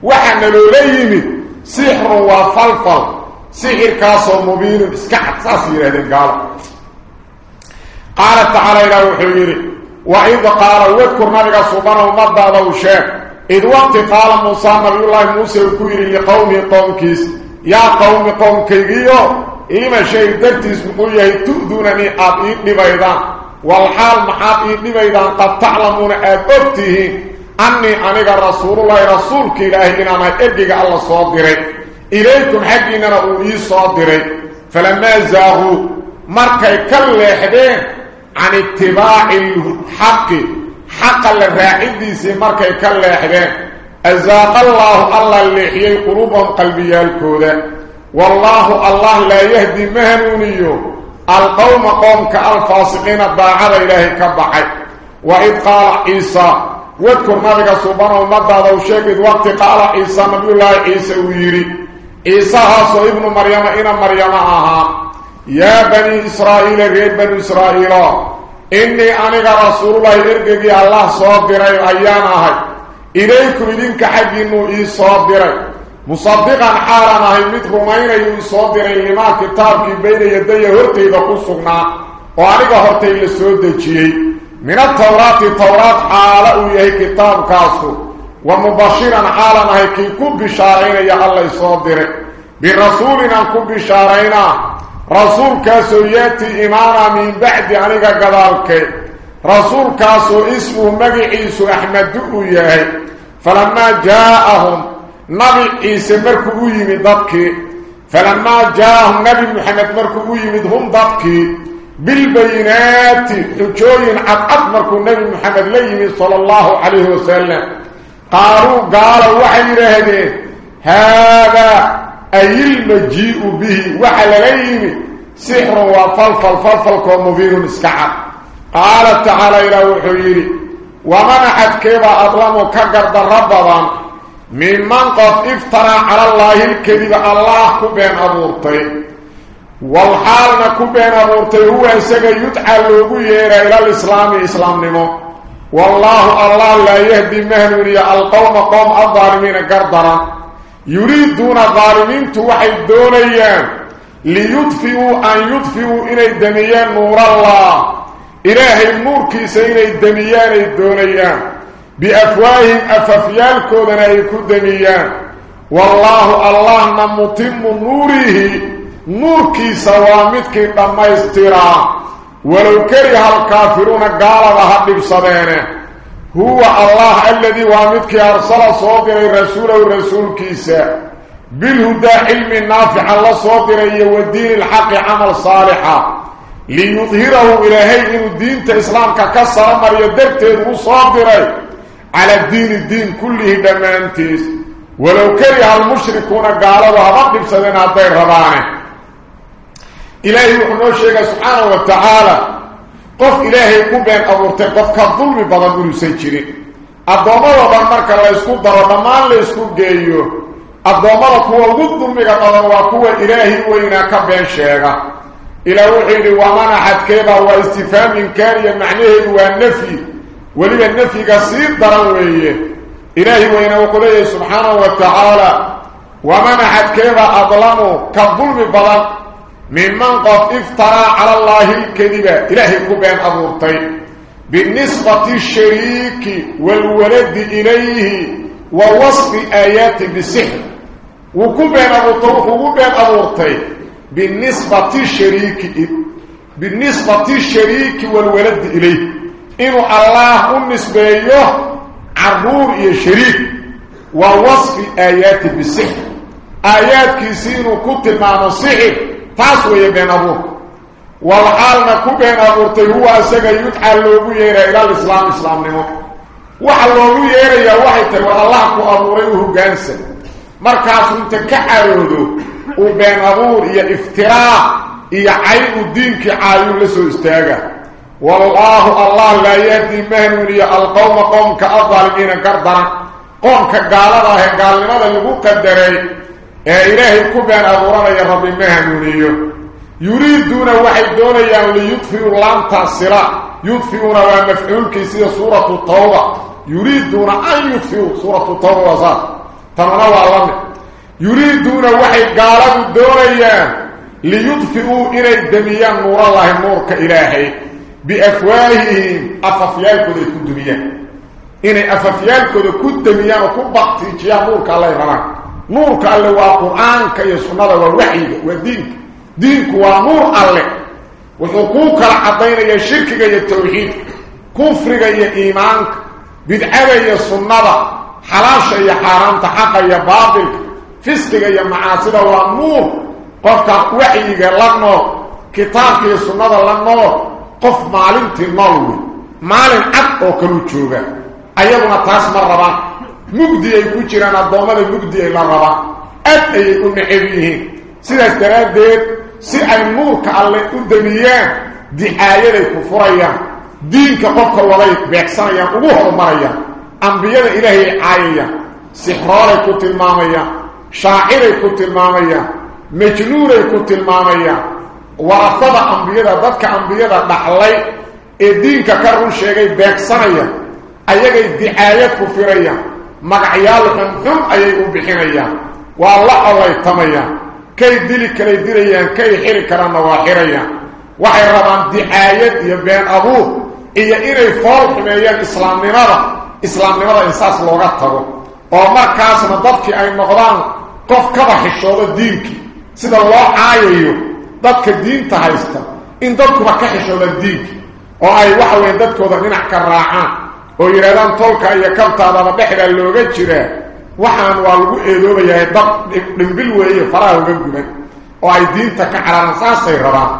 وحنا لو ليمد سحر وفلفل سحر كاسو مبين اسكعت ساسي هذين قال قال تعالى إلى وحيري وإذ قال واذكر نبي سبحانه ومضى له شيخ إذ وقت قال موسى نبي الله موسى الكويري لقومه قوم كيس يا قوم قوم كيغيو إما شيء درتيس بقوية تؤذونني أبئي لبيضان والحال محاب لبيضان قد تعلمون أببته أني أنيق رسول الله رسولك إلهي إنما إرقق الله صادري. إليكم حقنا رؤي صادري. فلما زاغوا مركي كل حدين عن اتباع الحق. حق الراعدي سي مركي كل حدين أزاق الله الله اللي حيي قلوبهم قلبي الكودة. والله الله لا يهدي مهنونيو. القوم قوم كالفاسقين الضاعة إلهي كبحي وإذ قال عيسى واذكر نبيك سبحانه لو شاكد وقت قال عيسى نبي الله عيسى ويري. عيسى هاسو ابن مريم إنا مريم آها. يا بني إسرائيل غير بني إسرائيل. إني أنك رسول الله إرققي الله صابري أيانها إليكم إذنك حق إنه إيه صابري. مصدقا حالا هاي مثل رمين إيه صابري. لما كتابك بين يدي هرتي سقنا وأنك هرتي لسود جيي من التوراة التوراة حالة يهي كتاب كاسو. ومبشرا حالا هيكي كو بشارين يا الله يصدر برسولنا رسول كاسو يأتي إمانا من بعد عنك قدالك رسول كاسو اسمه مقعيس أحمد ياهي فلما جاءهم نبي عيسى مركو يمد ضبكي. فلما جاءهم نبي محمد مركو يمد هم ضبكي. بالبينات حجوين عد مركو نبي محمد ليمي صلى الله عليه وسلم. قالوا قالوا وحي رهدين هذا أي المجيء به. وحل ليمي سحر وفلفل فلفل كومبين مسكعة قال تعالى إلى وحيري ومنعت كيف أظلم كقرد ربضا ممن قد افترى على الله الكذب. الله كبين أبورتي. والحالنا كبين أبورتي. هو إساق يدعى اللوغو ييرا إلى الإسلام إسلام نمو. والله الله لا يهدي مهنوني. القوم قوم الظالمين قردرا يريدون الظالمين توحي الدونيان ليدفئوا أن يدفئوا إلى الدميان نور الله. إلهي النور كيسا إلى الدميان الدونيان بأفواههم أففيال كودنا يكون دميان والله الله نمتم نوره. نور كيسا وامدك لما يسترى ولو كره الكافرون قال هدب بصدينه هو الله الذي وامدك أرسل صوتر رسوله ورسول كيسا. بالهدى علم النافع الله صوتر والدين الحق عمل صالحا. ليظهره إلهي إن الدين تإسلام ككسر مر يدرته وصادره على الدين الدين كله دمانتيس. ولو كره المشركون قالوا هذا بسدنا الدير ربانه. إلهي وحنو شيء سبحانه وتعالى. قف إلهي كبين أبورتي قف كالظلم بدن أولوسي جري الضوامة وضن مركا لا يسكو دردمان لا يسكو جيو الضوامة كوا الظلم بدن وكوا إلهي وإنا كبين شيئا إلى وحيد ومنحت كيبا واستفهام إنكاريا معنيه والنفي ولي النفي قصير درويه إلهي وإنا وقليه سبحانه وتعالى ومنحت كيبا أظلموا كالظلم بدن ممن قد افترى على الله الكذب. إلهي كبين أبورتي. بالنسبة الشريك والولد إليه ووصف آيات بالسحر وكبين أبورتي وكبين أبورتي. بالنسبة الشريك بالنسبة الشريك والولد إليه. إنه الله النسبة عرور يا شريك. ووصف آيات بالسحر آيات كيسين كتل مع نصيحه taas weeye been abuurka walxaalna ku been abuurtay huwa isaga yudxaa loogu yeeraa ilal islaam islaamnimo waxa loogu yeerayaa waxay tahay war allah ku abuuray u hoggaansan markaasuu inta ka caroodo uu been abuur iyo iftiraa iyo cay u diinkii caayuu la soo istaaga wallaahu allah laa yahdii mahnuuniya alqowma qoomka adaalimiina gardaran qoomka gaalada ah ee gaalnimada lagu qadaray إلهي كبان أبورانا يا رب المهنونيو يريدون واحد دوليا ليدفئوا لأن تأصلا يدفئون ومفئون كيسية سورة الطوبة يريدون أن يدفئوا سورة الطوبة صار تمنوا أعلم يريدون واحد قالوا دوليا ليدفئوا إلي الدمية نور الله نور كإلهي بأفواههم أففيالكو دي كدوميان إني أففيالكو دي كدوميان وكبقتي جيامور كالله رمان نورك الله وقرآن كي سنة والوحي ودينك دينك ونور الله وحقوق العضين يا شرك يا التوحيد كفر يا إيمانك بدعة يا سنة حلاش يا حرام تحق يا باطل فسق يا معاصي والنور قفك وحي لنو كتاب يا سنة لنو قف معلمة المولوي معلم عد وكلو تشوغا أيضا تاس مرة mugdi ay ku jiraan addoommada mugdi ay la rabaan aad ayay u necab yihiin. Sidaas daraaddeed si ay nuurka alle u damiyaan dicaayaday ku furayaan diinka qofka waday beegsanayaan ugu horumarayaan ambiyada ilaahay caayayaan sixrooray ku tilmaamayaan shaaciray ku tilmaamayaan majnuunay ku tilmaamayaan warafada ambiyada dadka ambiyada dhaxlay ee diinka ka run sheegay beegsanaya ayagay dicaayad ku firayaan magacyaal xunxun ayay u bixinayaan waa la collaytamayaan kay dili kalay dilayaan kay xiri karaanna waa xirayaan waxay rabaan dicaayad iyo been abuur iyo inay fool xumeeyaan islaamnimada islaamnimada insaas looga tago oo markaasna dadkii ay noqdaan qof kaba xishooda diinkii sida loo caayayo dadka diinta haysta in dadkuba ka xishoodan diinkii oo ay waxa weeye dadkooda dhinac ka raacaan oo yidhahdaan tolka iyo kabtaadaba dhexdaa looga jiraa waxaan waa lagu eedoobayahay dad dhimbil weeye faraha uga guban oo ay diinta ka caraaran saasay rabaan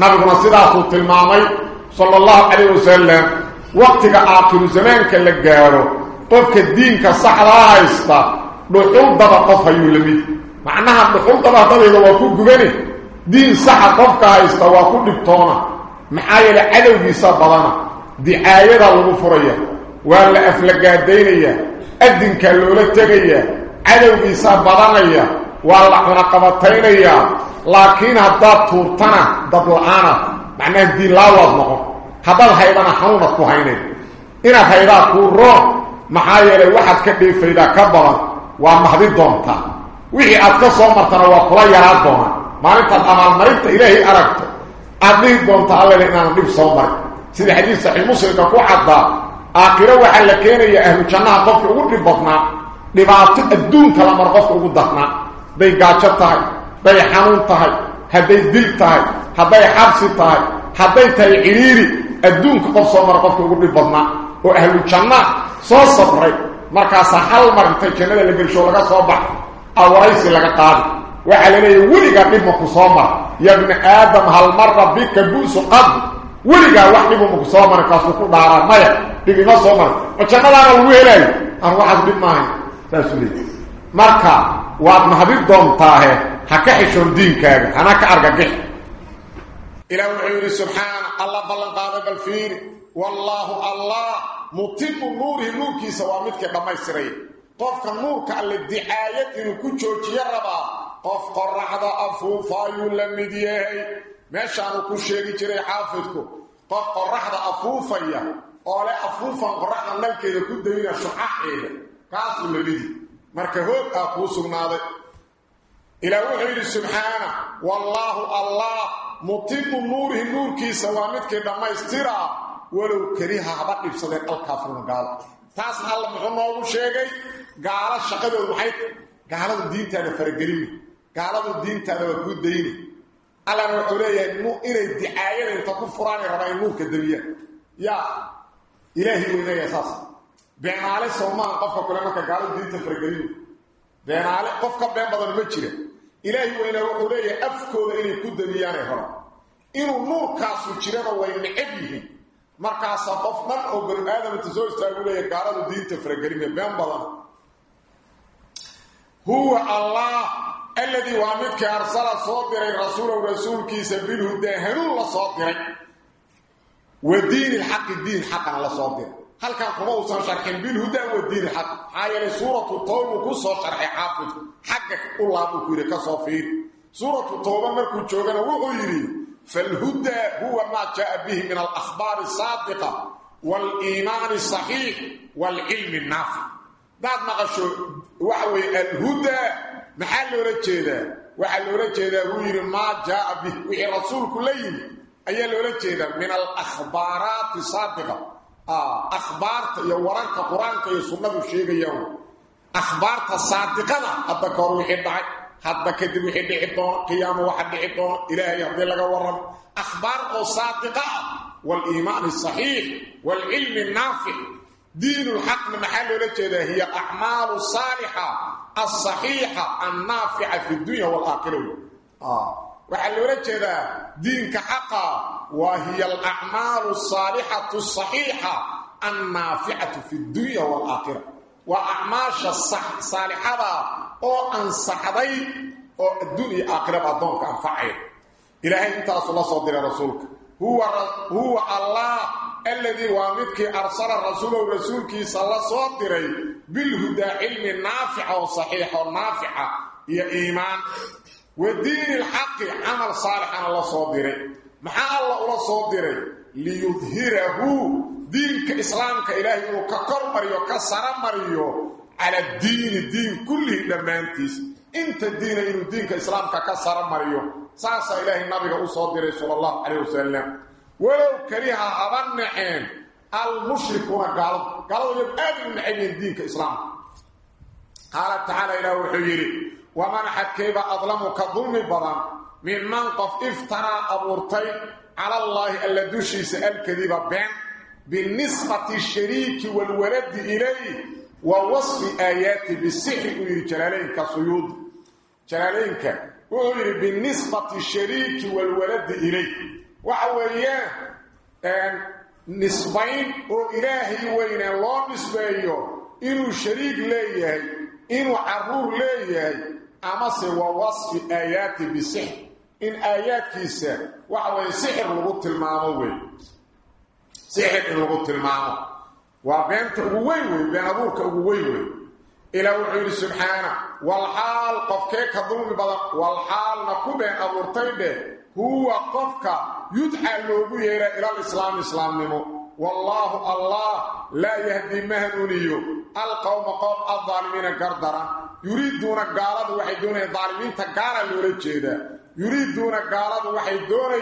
nabiguna sidaasuu tilmaamay sala allahu calayh wasalam waqtiga aakhiru zamaanka la gaadho qofka diinka saxdaa haysta dhuxuldaba qof hayuu la mid macnaha dhuxuldaba haddadeeda waa ku gubane diin saxa qofka haysta waa ku dhibtoona maxaa yeele cadowgiisa badana dicaayadaa lagu furaya waa la aflagaadaynaya adinkaa loola tegaya cadowgiisaa badanaya waa la cunaqabataynayaa laakiin haddaad tuurtana dad la-aana macnaha diin laawaad noqon haddaad haydana xanuunad ku haynayn inaad haydaa kuu roon maxaa yeelay waxaad ka dheefaydaa ka badan waa mahdi doontaa wixii aad ka soo martana waa kula yaraa doonaa maalintaad amaalmarinta ilaahay sida xadiis saxiix muslimka ku caddaa aakhiro waxaa la keenaya ahlu jannaha qofka ugu dhib badnaa dhibaato adduunka la mar qofka ugu darnaa hadday gaajo tahay hadday xanuun tahay hadday dil tahay hadday xabsi tahay hadday tahay cidhiiri adduunka qof soo mara qofka ugu dhib badnaa oo ahlu janna soo sabray markaasaa hal mar intay jannada la gelsho laga soo baxo awaraysi laga qaadi waxaa la leeyahy weligaa dhib maku soo mara ya bni aadam hal mara bika bu'su qad weligaa wax dhibu maku soo mara kaasuu ku dhaaraa maya dhib ima soo mara oo jannadaana lagu helaayo aan waxaas dhib maahayn saasuu leeyahy marka waad mahadi doontaahe ha ka xishoon diinkaaga hana ka argagix إلى وحيد سبحانه الله بلن قاد بالفير والله الله متم نوره نورك سوامتك لما يسري قفك نورك الدعاية إنه كجوج يربا قف قرحض أفوفا يلمديه meeshaanu ku sheegi jiray xaafidku qof qoraxda afuufaya oo le afuufan qoraxda nalkeeda ku dayna shucaxeeda kaasu labidi marka hoog ah kuu sugnaaday. Ilaa wuxuu yidhi subxaana wallaahu allah mutiqu nuurihi nuurkiisa waa midkii dhammaystiraa walow kariha haba dhibsadeen alkaafiruna gaalo taas alla muxuu noogu sheegay gaalo shaqadoodu maxay gaaladu diintaada faragelini gaaladu diintaada waa kuu dayni alla wuxuu leeyahay inay dicaayada inta ku furaan rabaa nuurka dabiya. Ya ilaahi weynaya saas. Beenaale soomaa qofka kale marka gaalada diinta faragelin beenaale qofka been badan ma jira. Ilaahi weyna wuxuu leeyahay afkooda inay ku dabiyaanay horo inuu nuurkaasu jirana way necab yihiin. Markaasaa qof dhan oo banu aadam inta soo istaagu leeyahay gaaladu diinta faragelime been badan. Huwa allah الذي وامدك أرسل صادر الرسول ورسول كي سبيله داهنو الله صادر والدين الحق الدين حق على صابر. هل كان قموصا شرحين بالهدى والدين الحق. هاي لسورة الطوب قصة شرحي حافظ حقك الله لك كصفير سورة الطوب ملكو جوغن وغيري فالهدى هو ما جاء به من الأخبار الصادقة والإيمان الصحيح والعلم النافع. بعد ما قشو وحوي الهدى محل لو رجيدا وحل لو رجيدا غير ما جاء به وحي رسول كلين اي لو رجيدا من الاخبارات السابقه أخبار يوران القران في سنه شيء يوم أخبار السابقه اذكر وحي حتى كده وحي بحطون قيام وحد بحطون الهي يرضي لك ورم أخبار السابقه والايمان الصحيح والعلم النافع دين الحق من محل لجده هي أعمال الصالحة الصحيحة النافعة في الدنيا والآخرة. آه. وحل لجده دين كحق وهي الأعمال الصالحة الصحيحة النافعة في الدنيا والآخرة. وأعماش الصالحة أو أنصح ذي أو الدنيا آخرة بأدونك أنفعه إلهي أنت رسول الله صدر رسولك هو, هو الله الذي وامدك أرسل الرسول ورسولك صلى الله صوتري بالهدى علم نافع وصحيح ونافع. يا إيمان. ودين الحق عمل صالح على الله صوتري مع الله أولا صوتري ليظهره دينك إسلامك إلهي وككر مريو كسر مريو. على الدين الدين كله دمانتيس. إنت الدين إنه دينك إسلامك كسر مريو. ساسا إلهي النبي صلى الله عليه وسلم. Walow kariha haba naceen المشركون قالوا قالوا يبقى من عين دينك الإسلام قال تعالى إلى وحيري ومن كيف أظلمك ظلم بضان من منقف افترى أبورتين على الله دوشي سأل كذيبا بين بالنسبة الشريك والولد إليه ووصف آيات بالسحر ويري جلالين كصيود جلالين ويري بالنسبة الشريك والولد إليه. waxa weeyaan nisbayn oo ilaahay weynaa loo nisbeeyo inuu shariik leeyahay inuu carruur leeyahay amase waa wasfi aayaati bisixr in aayaadkiisa waxa weeye sixir lagu tilmaamo wey sixir in lagu tilmaamo. Waa beenta ugu weyn wey been abuurka ugu weyn wey ilaa wuxuu yidhi subxaana walxaal qofkee ka dulmi badan wal walxaalna ku been abuurtay dheh هو قفك يدعى اللوبو إلى الإسلام إسلام نمو. والله الله لا يهدي مهنونيو. القوم قوم الظالمين قردرا. يريدون قالوا وحيدون الظالمين تقالا لورجيدا يريدون قالوا وحيدون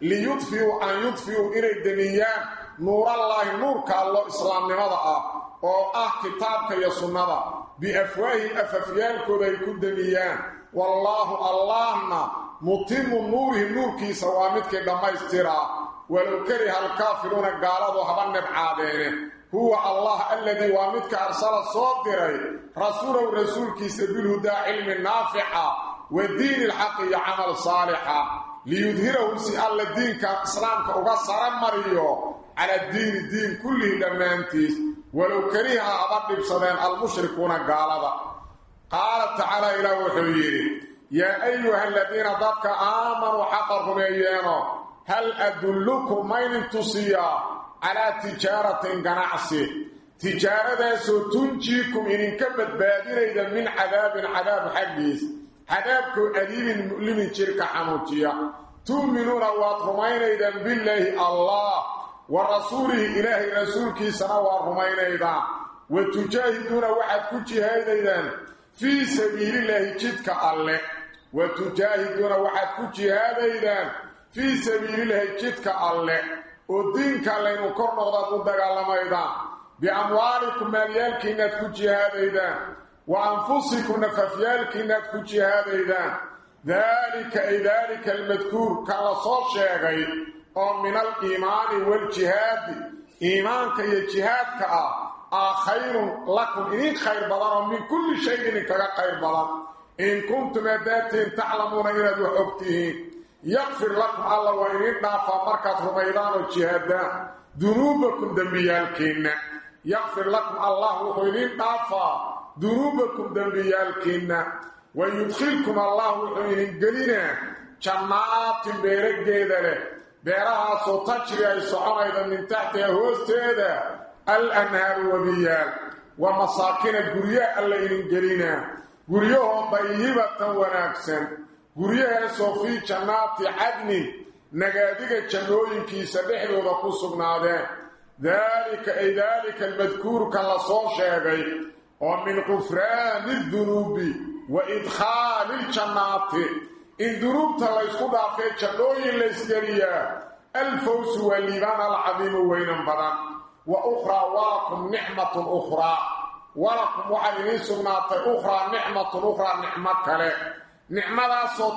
ليطفئوا أن يطفئوا إلى الدنيان نور الله نور كالله إسلام نمضى. oo ah kitaabka iyo sunnada biafwaahi afafyaalkooda ay ku allahna مطيم النور النور كيسا وامدك لما يسترى ولو كره الكافرون قالوا هبن بعادينه هو الله الذي وامدك أرسل الصدر رسول ورسول كيسا بالهدى علم نافع ودين الحق يعمل صالحا. ليظهره سئل الدين كإسلام كأغسر مريو. على الدين الدين كله لما انتيس ولو كريها أبدب صدين المشركون قالوا. قال تعالى إلى وحييره يا أيها الذين ضدك آمنوا حقرهم أيانو هل أدلكم مين تصيا على تجارة قناعسي؟ تجارة ستنجيكم إن انكبت بادين من عذاب عذاب حقيس. عذابك أليم مؤلم شركة حنوتيا تؤمنون واترمين إذا بالله الله ورسوله إلهي رسولك سنوى الرمين أيضا وتجاهدون واحد كجهاد أيضا في سبيل الله جدك الله. وتجاهدون واحد كجهاد أيضا في سبيل الله جدك الله. ودينك الله نكر نغضب ودقال أيضا بأموالكم ماليالك إنك كجهاد أيضا وأنفسكم نففيالك إنك كجهاد أيضا ذلك ذلك المذكور كالصوت شيئا أو من الإيمان والجهاد. إيمانك يا جهادك. آه خير لكم. ان خير بدر من كل شيء إنك خير بدر إن كنتم ذاتين تعلمون إلى وحبته يغفر لكم الله وإن ضاف مركه رميدان الجهاد ذنوبكم دميالكين يغفر لكم الله وإن ضاف ذنوبكم دميالكين ويدخلكم الله وإن قلنا جنات tajri ay soconayda min taxtiha hoosteeda al anhaaru wabiyaal wa masaakina guryo alla idin gelinaa guryahoo dayibatan wanaagsan guryahaasoo fii jannaati cadnin nagaadiga jannooyinkiisa dhexdooda ku sugnaadeen daalika ay daalika almadkuurka la soo sheegay oo min qufraani dunuubi wa idkhaali ljannaati إن دروبت الله يسكد في جنوين ليسكريا الفوز والليبان العظيم وين بدن وأخرى ولكم نعمة أخرى ولكم وحينين سنات أخرى نعمة أخرى نعمة كله. نعمة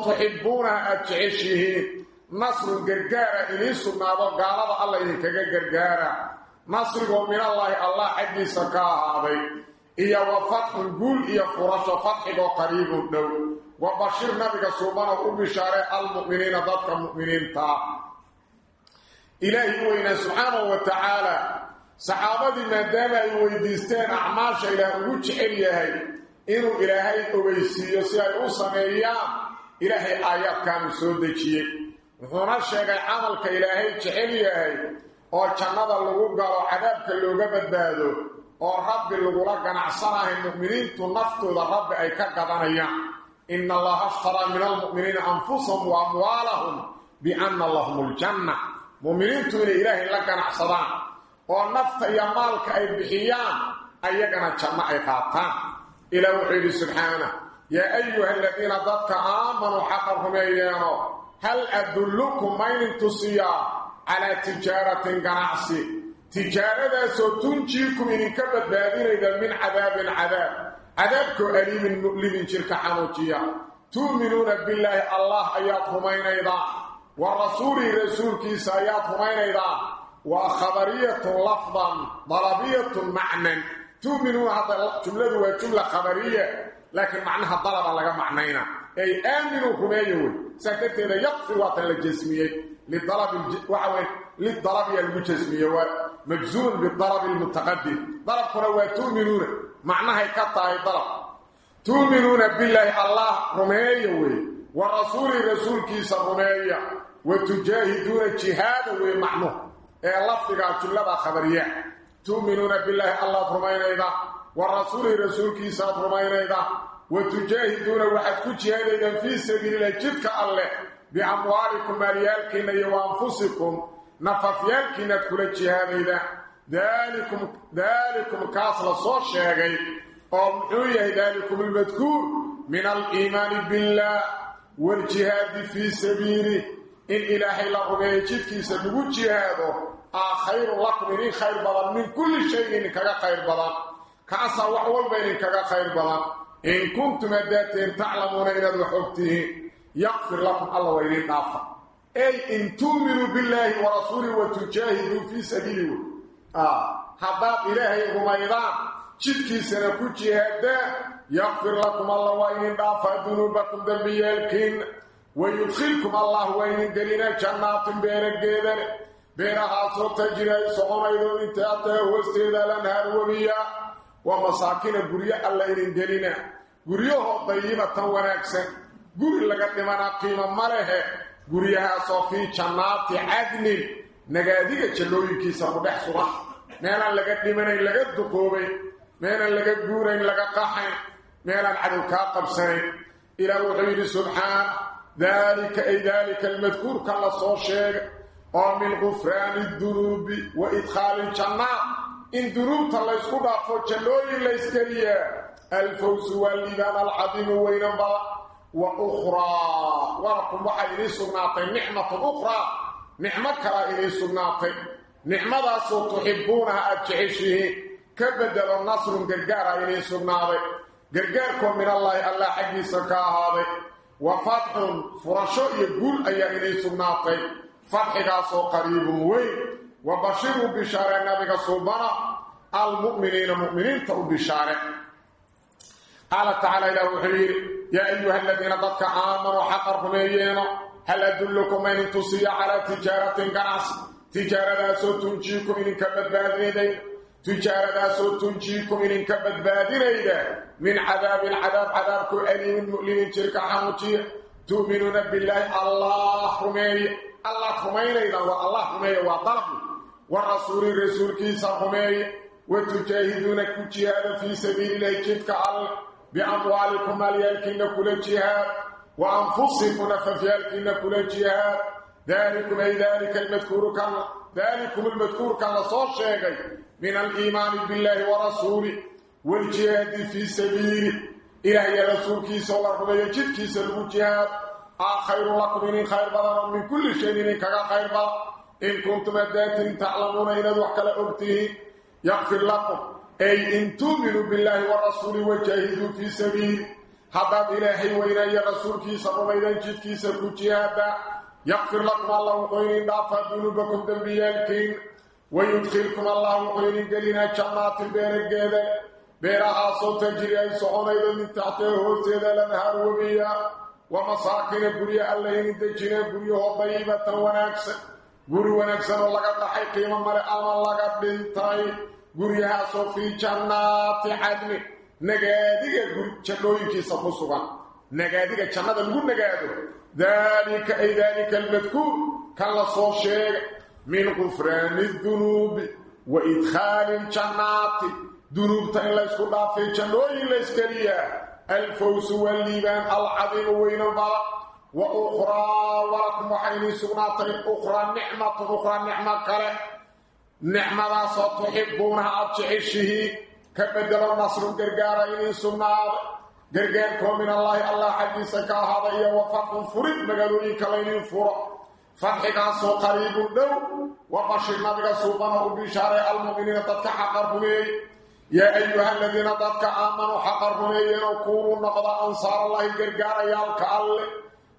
تحبونها أتعيشهين نصر القرقارة إلي سنات قال الله إنك قرقارة نصر من الله الله حدي سكاها هذا إيا وفتح نقول إيا فرش فتح قريب دو وبشر نبيك سبحانه وبشارة المؤمنين ضدك المؤمنين تا. إلهي وإنا سبحانه وتعالى saxaabadii maadaama ay weydiisteen acmaasha ilaah ugu jecel yahay inuu ilaahay ogeysiiyo si ay u sameeyaan ilaahay aayaadkaanu soo dejiyey. Wuxuuna sheegay camalka ilaahay jecel yahay oo jannada lagu galo cadaabka looga badbaado oo rabbi lagula ganacsanahay mu'miniintu naftooda rabbi ay ka gadanayaan ina allaha ashtaraa min almu'miniina anfusahum wa amwaalahum bi anna lahum aljanna mu'miniintu inay ilaahay la ganacsadaan إلهي لك نحصدان ونفت يمالك أي بحيان أيقنا الجنة أي قاطان إلى وحيد سبحانه يا أيها الذين ضدك آمنوا حقرهم أيانو هل أدلكم مين تصيا على تجارة قناعسي tijaaradaasoo tunjiikum idinka badbaadinayda min cadaabin cadaab cadaabkoo aliimin mu'limin jirka xanuujiya tu'minuuna billaahi allah ayaad rumaynaydaa wa rasuulihi rasuulkiisa ayaad وخبرية لفظا ضربية معنى. تؤمنوا هذا الجملة هو جملة خبرية لكن معناها ضرب على معنينا. أي آمنوا كما يقول سكرت إذا يقفل وقتا للجسمية للضرب وحوين للضرب المجسمية ومجزون بالضرب المتقدم. ضرب كنا هو تؤمنون. معناها يكتع الضرب تؤمنون بالله الله رمي ورسول رسول كيسا رمي وتجاهدون الجهاد ومعنوه. Allah rasuulkiisa ee lafdigaa jumlada khabariya tu'minuuna billaahi allaad rumaynayda wa rasuulihi rasuulkiisaad rumaynayda wa tujaahiduuna waxaad ku jihaadaydaan fii sabiililah jidka alleh biamwaalikum maalyaalkiinna iyo wa anfusikum nafafyaalkiinaad kula jihaadayda daalikum daalikum kaas la soo sheegay oo muxuu yahay daalikum almadkuur min aliimaani billaah waaljihaadi fii sabiilih إن إلهي لغمي جدكيس نبو جهادو. آخير لقمين خير بلان من كل شيء إنكاك خير بلان كأسا وعوال بين إنكاك خير بلان إن كنتم أداتين تعلمون إلى ذلحبته يغفر لكم الله وإليه نافع أي إن تؤمنوا بالله ورسوله وتجاهدوا في سبيله. آه حباب إلهي غميضان جدكي سنكو جهاد يغفر لكم الله وإليه نافع ذنوبكم دنبيا الكين ويدخلكم الله وين دليل جنات بيرك جدر بيرها صوت تجري صوم أيضا انتهى واستيدى الانهار وبيا ومساكين قرية الله وين دليل قريوه ضيبة وناكسة قري لك دمنا قيمة مره قريها صوفي جنات عدن. نقاديك جلوي كيسا مدح صراح نالا لك دمنا لك الدقوبة نالا لك قورين لك قحين نالا عدو كاقب سنين إلى الغير سبحانه. Qaxayn meelaan cadow kaa qabsanayn ilaah wuxuu yidhi subxaana daalika ay daalika almadkuurka la soo sheegay oo min gufraani dunuubi wa idkhaali ljannaat in dunuubta laysku dhaafo jannooyin layskeliyaa alfawsu waa liibaan alcadiimu weynan bada wa ukhraa walakum waxaa inii sugnaatay nicmatun ukhraa nicmo kalaa وفتح فرشو يقول أي إلي سبناتي فتحك سو قريب وين وبشر بشارة النبي صبرا المؤمنين مؤمنين تقول بشارة قال تعالى إلى وحرير يا أيها الذين ضدك آمنوا حقر حميين هل أدلكم أن تصيع على تجارة قناص تجارة لا ستنجيكم إن كبت بأذنين تجارة سوء تنجيكم إن انكبت بادنين من عذاب العذاب عذابك أليم المؤلم ترك حمتي تؤمنون بالله الله حمي. الله حمي ليلة والله حمي وطلب. والرسول الرسول كيسا حمي. وتجاهدون كجهاد في سبيل الله كتك عل بأموالكم مليا كل جهاد. وأنفسكم نففيا كل جهاد. ذلك ما ذلك المذكور كان ذلك المذكور كان صار شيغي من الإيمان بالله ورسوله والجهاد في سبيله. إلى يا رسول كي صلاه وجهك سلوكيات اخر لكم من خير بدل من كل شيء من منك خير با إن كنتم ذاتين تعلمون إلى وحك لاغته يغفر لكم. أي إن تؤمنوا بالله ورسوله وجاهدوا في سبيل هذا إلى هي وين يا رسول كي صلاه وجهك سلوكيات يغفر لكم الله خير ان دافعون بكم ذنبيالكم ويدخلكم الله خير ان جلنا جنات البير الجيدة. بيرها صوت الجري سخونه من تحته سيد الأنهار وبيا. ومساكن بري الله إن تجنا بري هبيبه وناكس غور وناكس الله قد حيت من مر الله قد بنتاي. غوريا صوفي جنات عدن. نغاديك غور تشدوي كي صفو سوغان نغاديك جنات نغاديك ذلك أي ذلك المذكور. كلا سو شيء من غفران الذنوب وإدخال الجنات. ذنوب تن لا دافي جنوي لسكريا الفوس والليبان العظيم وين البر وأخرى ورق محين سغنات أخرى نعمة أخرى نعمة كر نعمة لا تحبونها تحشه كبدل النصر الجرجار اين جرجركم من الله الله حديثك هذا يا وفق فرد مغلوني كلين فرا فحقا سو قريب دو وقشر مدغا سوبنا وبشارع المؤمنين تتحقرني يا ايها الذين قد امنوا حقرني وكونوا نقض انصار الله جرجار يا الكال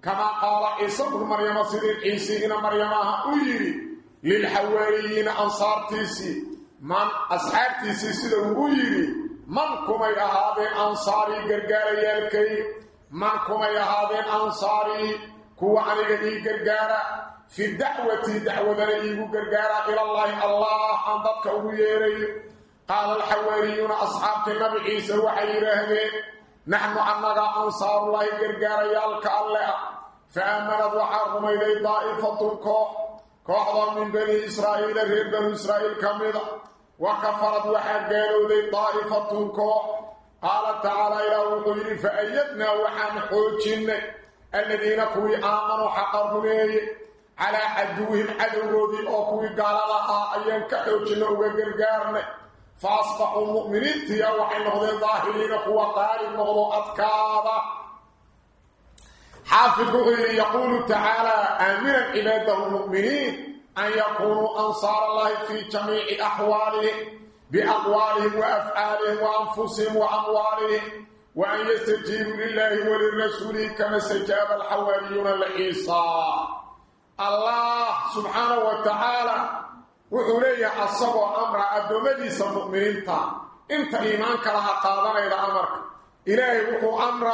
كما قال عيسى ابن مريم سيدنا عيسى ابن مريم ويري للحواريين انصار تيسي من اصحاب تيسي سيدنا ويري من كما يهادين أنصاري قرقار يالكي من كما يهادين أنصاري كوا عنك إي قرقارا في الدعوة دعوة إيقو قرقارا إلى الله الله أن ضدك أبيري قال الحواريون أصحاب النبي عيسى وحيره نحن عنك أنصار الله قرقارا يالك الله فأمنت وحرم إلي ضائفة كوح كوحظا من بني إسرائيل غير بني إسرائيل كمذا وكفرت وحقالوا ذي ضائفة كوح قال تعالى إلى وقيل فأيدنا وحن حوجنا الذين كوي آمنوا حقرهم على عدوهم عدوهم أو كوي قال لها أيام كحوجنا وقرقارنا فأصبحوا مؤمنين تيا وحن نغضي ظاهرين قوة قارب نغضو أذكارا. حافظ يقول تعالى آمنا عباده المؤمنين. أن يكونوا أنصار الله في جميع أحوالهم بأقوالهم وأفعالهم وأنفسهم وأموالهم وأن يستجيبوا لله وللرسول كما استجاب الحواريون لعيسى الله سبحانه وتعالى وحولي أصبوا أمر أدومديس المؤمنين إنت إيمانك لها قادنا إلى أمرك. إلهي وحو أمر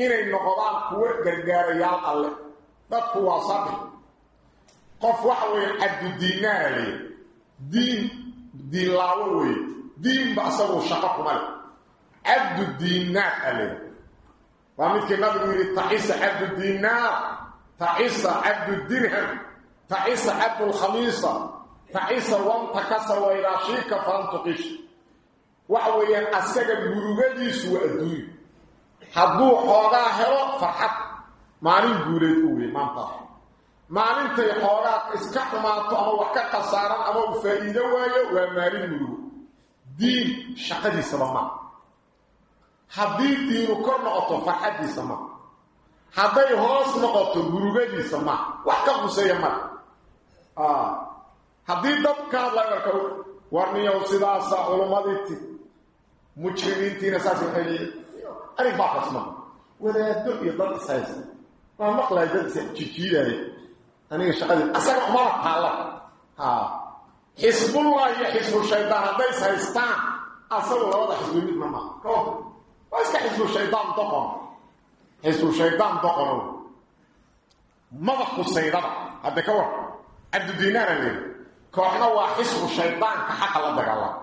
إني نقضان كوة قرقاريال الله. qof waxa weeye cabdudiinaa la yidhi diin diinlaawo weeye diinba asaguu shaqo kuma leh cabdudiinaar alay waa midkii nabigu yidhi tacisa cabdudiinaar tacisa cabdudirham tacisa cabdulkhamiisa tacisa wanta kasawa ilaa shiika faantuqish waxa weeyaan asaga murugadiisu waa adduunyo. Hadduu xoogaa helo farxad maalin guuleed u wey maantaas maalintay xoogaa iska xumaato ama wax ka khasaaran ama uu faa'iido waayo waa maalin murugo diin shaqadiisaba ma haddii diinu kor noqoto farxaddiisa ma hadday hoos noqoto murugadiisa ma wax ka quseeya male haddii dadkaad la arko warniyow sidaasa culummadii ti mujrimiintiina saas waxay leeyihin arig baa qasma wadaado iyo dad ishaysta waa maqlaya dad is jijiidaya أنا شقد اسك عمر أقول ها. حزب الله يا حزب الشيطان هذا ليس هيستان أصل هذا حزب الله ماما. كو واش حزب الشيطان طقم حزب الشيطان طقم ما بقى السيد عبد كور عبد الدينار اللي. كو إحنا وا حزب الشيطان حق الله دغلا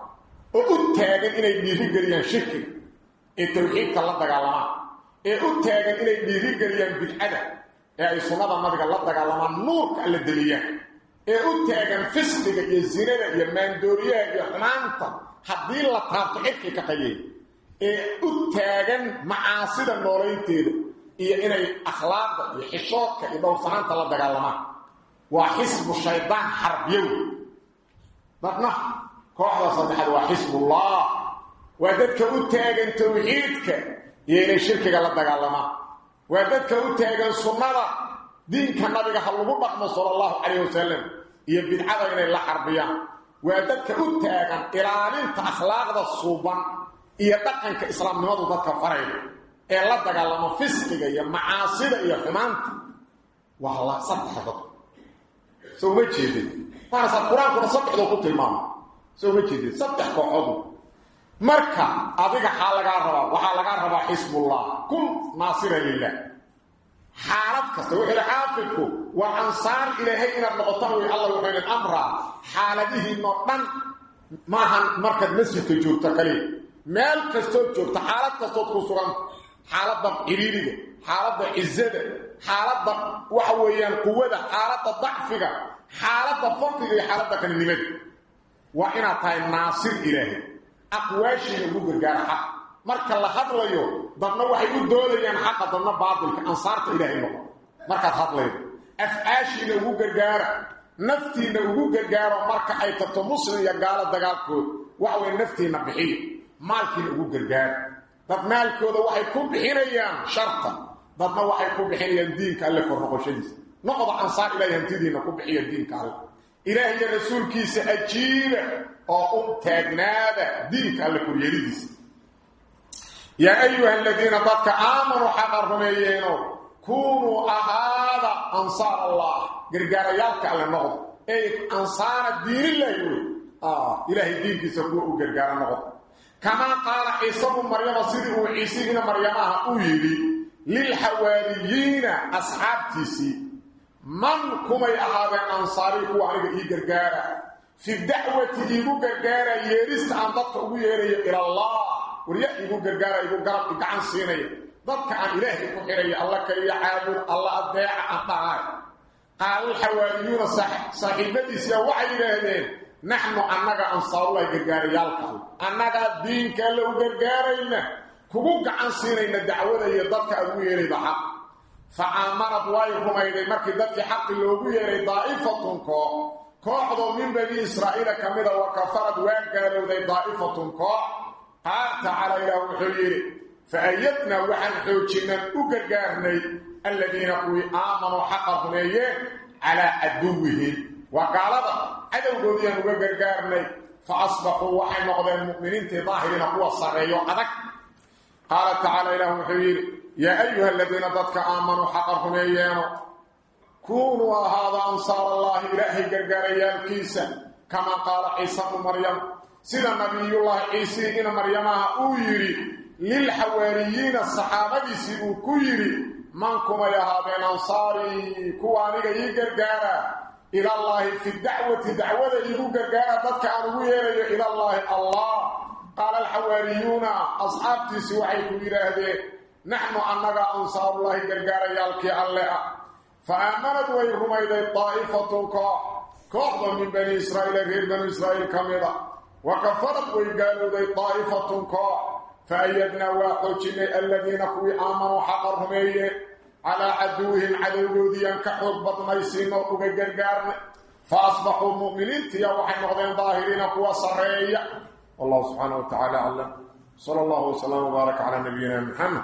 أو تاغن إني ديري غريان شكي. إيه التوحيد الله. إيه دغلا اي أو تاغن إني ديري غريان بالعدل la dagaalamaan nuurka alla deliyaan ee u taagan fisqiga iyo zinada iyo maandooriyaha iyo xumaanta haddii la taabto cidkii ka qayay ee u taagan macaasida noolaynteeda iyo inay akhlaaqda iyo xishoodka iyo dhowrsanaanta la dagaalamaan waa xisbu shaydaan xarbiyow dadna kooxda saddexaad waa xisbullah waa dadka u taagan tawxiidka iyo inay shirkiga la dagaalamaan waa dadka u taagan sunnada diinka nabiga ha lagu dhaqmo sala allahu calayh wasalam iyo bidcada inay la xarbiyaan waa dadka u taagan ilaalinta akhlaaqda suuban iyo dhaqanka islaamnimadu dadka farayda ee la dagaalamo fisqiga iyo macaasida iyo xumaanta. Waa la saddex dad. Soo ma jeedin. Markaasaad qur'aankuna saddexdoo ku tilmaama soo ma jeedin. Saddex kooxoodu marka adiga xaa lagaa rabaa waxaa lagaa rabaa xisbullah. Kun naasira lilah xaalad kasta wuxuu yidhi xaafidku waa ansaar ilaahay inaad noqotaan way alla wuxuu yidhi amraa xaaladihiinoo dhan maahan markaad masjidka joogto kaliya meel kastood joogto xaalad kastood ku sugan xaaladda ciriiriga xaaladda cizada xaaladda waxa weeyaan quwada xaaladda dacfiga xaaladda faqriga iyo xaaladda kaninimada waa inaad tahay naasir ilaahay aqwaashiina ugu gargaara xaq marka la hadlayo dadna waxay u doodayaan xaqa dadna baatilka ansaarta ilaahay noqo markaad hadlaydo afcaashiina ugu gargaara naftiina ugu gargaaro marka ay tagto muslim iyo gaalo dagaalkood waxa way naftiina bixiyo maalkiina ugu gargaara dad maalkooda waxay ku bixinayaan sharta dadna waxay ku bixinayaan diinka alle kor noqoshadiisa نقض أنصار إلهي هنتدين كبحي الدين كالله إلهي رسول كيس أجيب. أو أمتاقناد دين كالله كل يريدس يا أيها الذين ضدك آمنوا حقرهم أيينو كونوا أهذا أنصار الله. قرقار يالك على النقض. أي أنصار الدين الله يقول. آه إلهي كيس أقول قرقار النقض. كما قال عيسى مريم سيدي وعيسى بن مريم أويلي للحواريين أصحاب تيسي. من كما يهذا أنصاري هو عنك إيقرقارا في الدعوة إيقرقارا يرست عن ضدك أبويري إلى الله وريا إيقرقارا إيقرقارا إيقعان سيني ضدك عن إلهي كحيري الله كي يعابد الله أبداع أطاعي قال الحواريون صاحبتي سيوعي إلهين نحن أنك أنصار الله قرقاري يالقال أنك دينك لو قرقارينا كبوك عن سينينا الدعوة يضدك أبو يري بحق facaamarad way rumayday markii dadkii xaqi loogu yeeray daa'ifatun koox kooxdoo min bani israa'iila ka mida wa kafarad waa gaalowday daa'ifatun koox qaar tacaala ilaah wuxuu yidhi faayadnaa waxaan xoojinan u gargaarnay aladiina kuwii aamanuu xaqa rumeeyeen calaa caduwihim waa gaalada cadowgoodiyaan uga gargaarnay fa asbaxuu waxay noqdeen mu'miniintii daahiriina kuwa sarreeyo adag qaala tacaala wuxuu yidhi يا أيها الذين ضدك آمنوا حقرهم إيانو كونوا هذا أنصار الله إلهي قرقاريان كيسا كما قال عيسى مريم. سيدا نبي الله عيسى إن مريمها أويري. للحواريين الصحابة سيبو كويري منكم يا هذا أنصاري كوانيك يقرقارا إلى الله في الدعوة. دعوة ضدك أنه إلى الله. الله. قال الحواريون أصحاب تسوعي كبيرة نحن أنك أنصار الله قرقارة يالكي الله فآمنت ويهم إذا طائفة كوح كوح من بني إسرائيل غير بني إسرائيل كاملة. وكفرت ويقالوا ذي طائفة كوح فأيدنا وحوشنا الذين كوي آمنوا حقرهم إيه. على عدوهم عدو ذيان كحوض بطنيسين وقرقرقارن فأصبحوا المؤمنين تيا وحي نغضين ظاهرين قوة صرية والله سبحانه وتعالى علم صلى الله وسلم وبارك على نبينا محمد.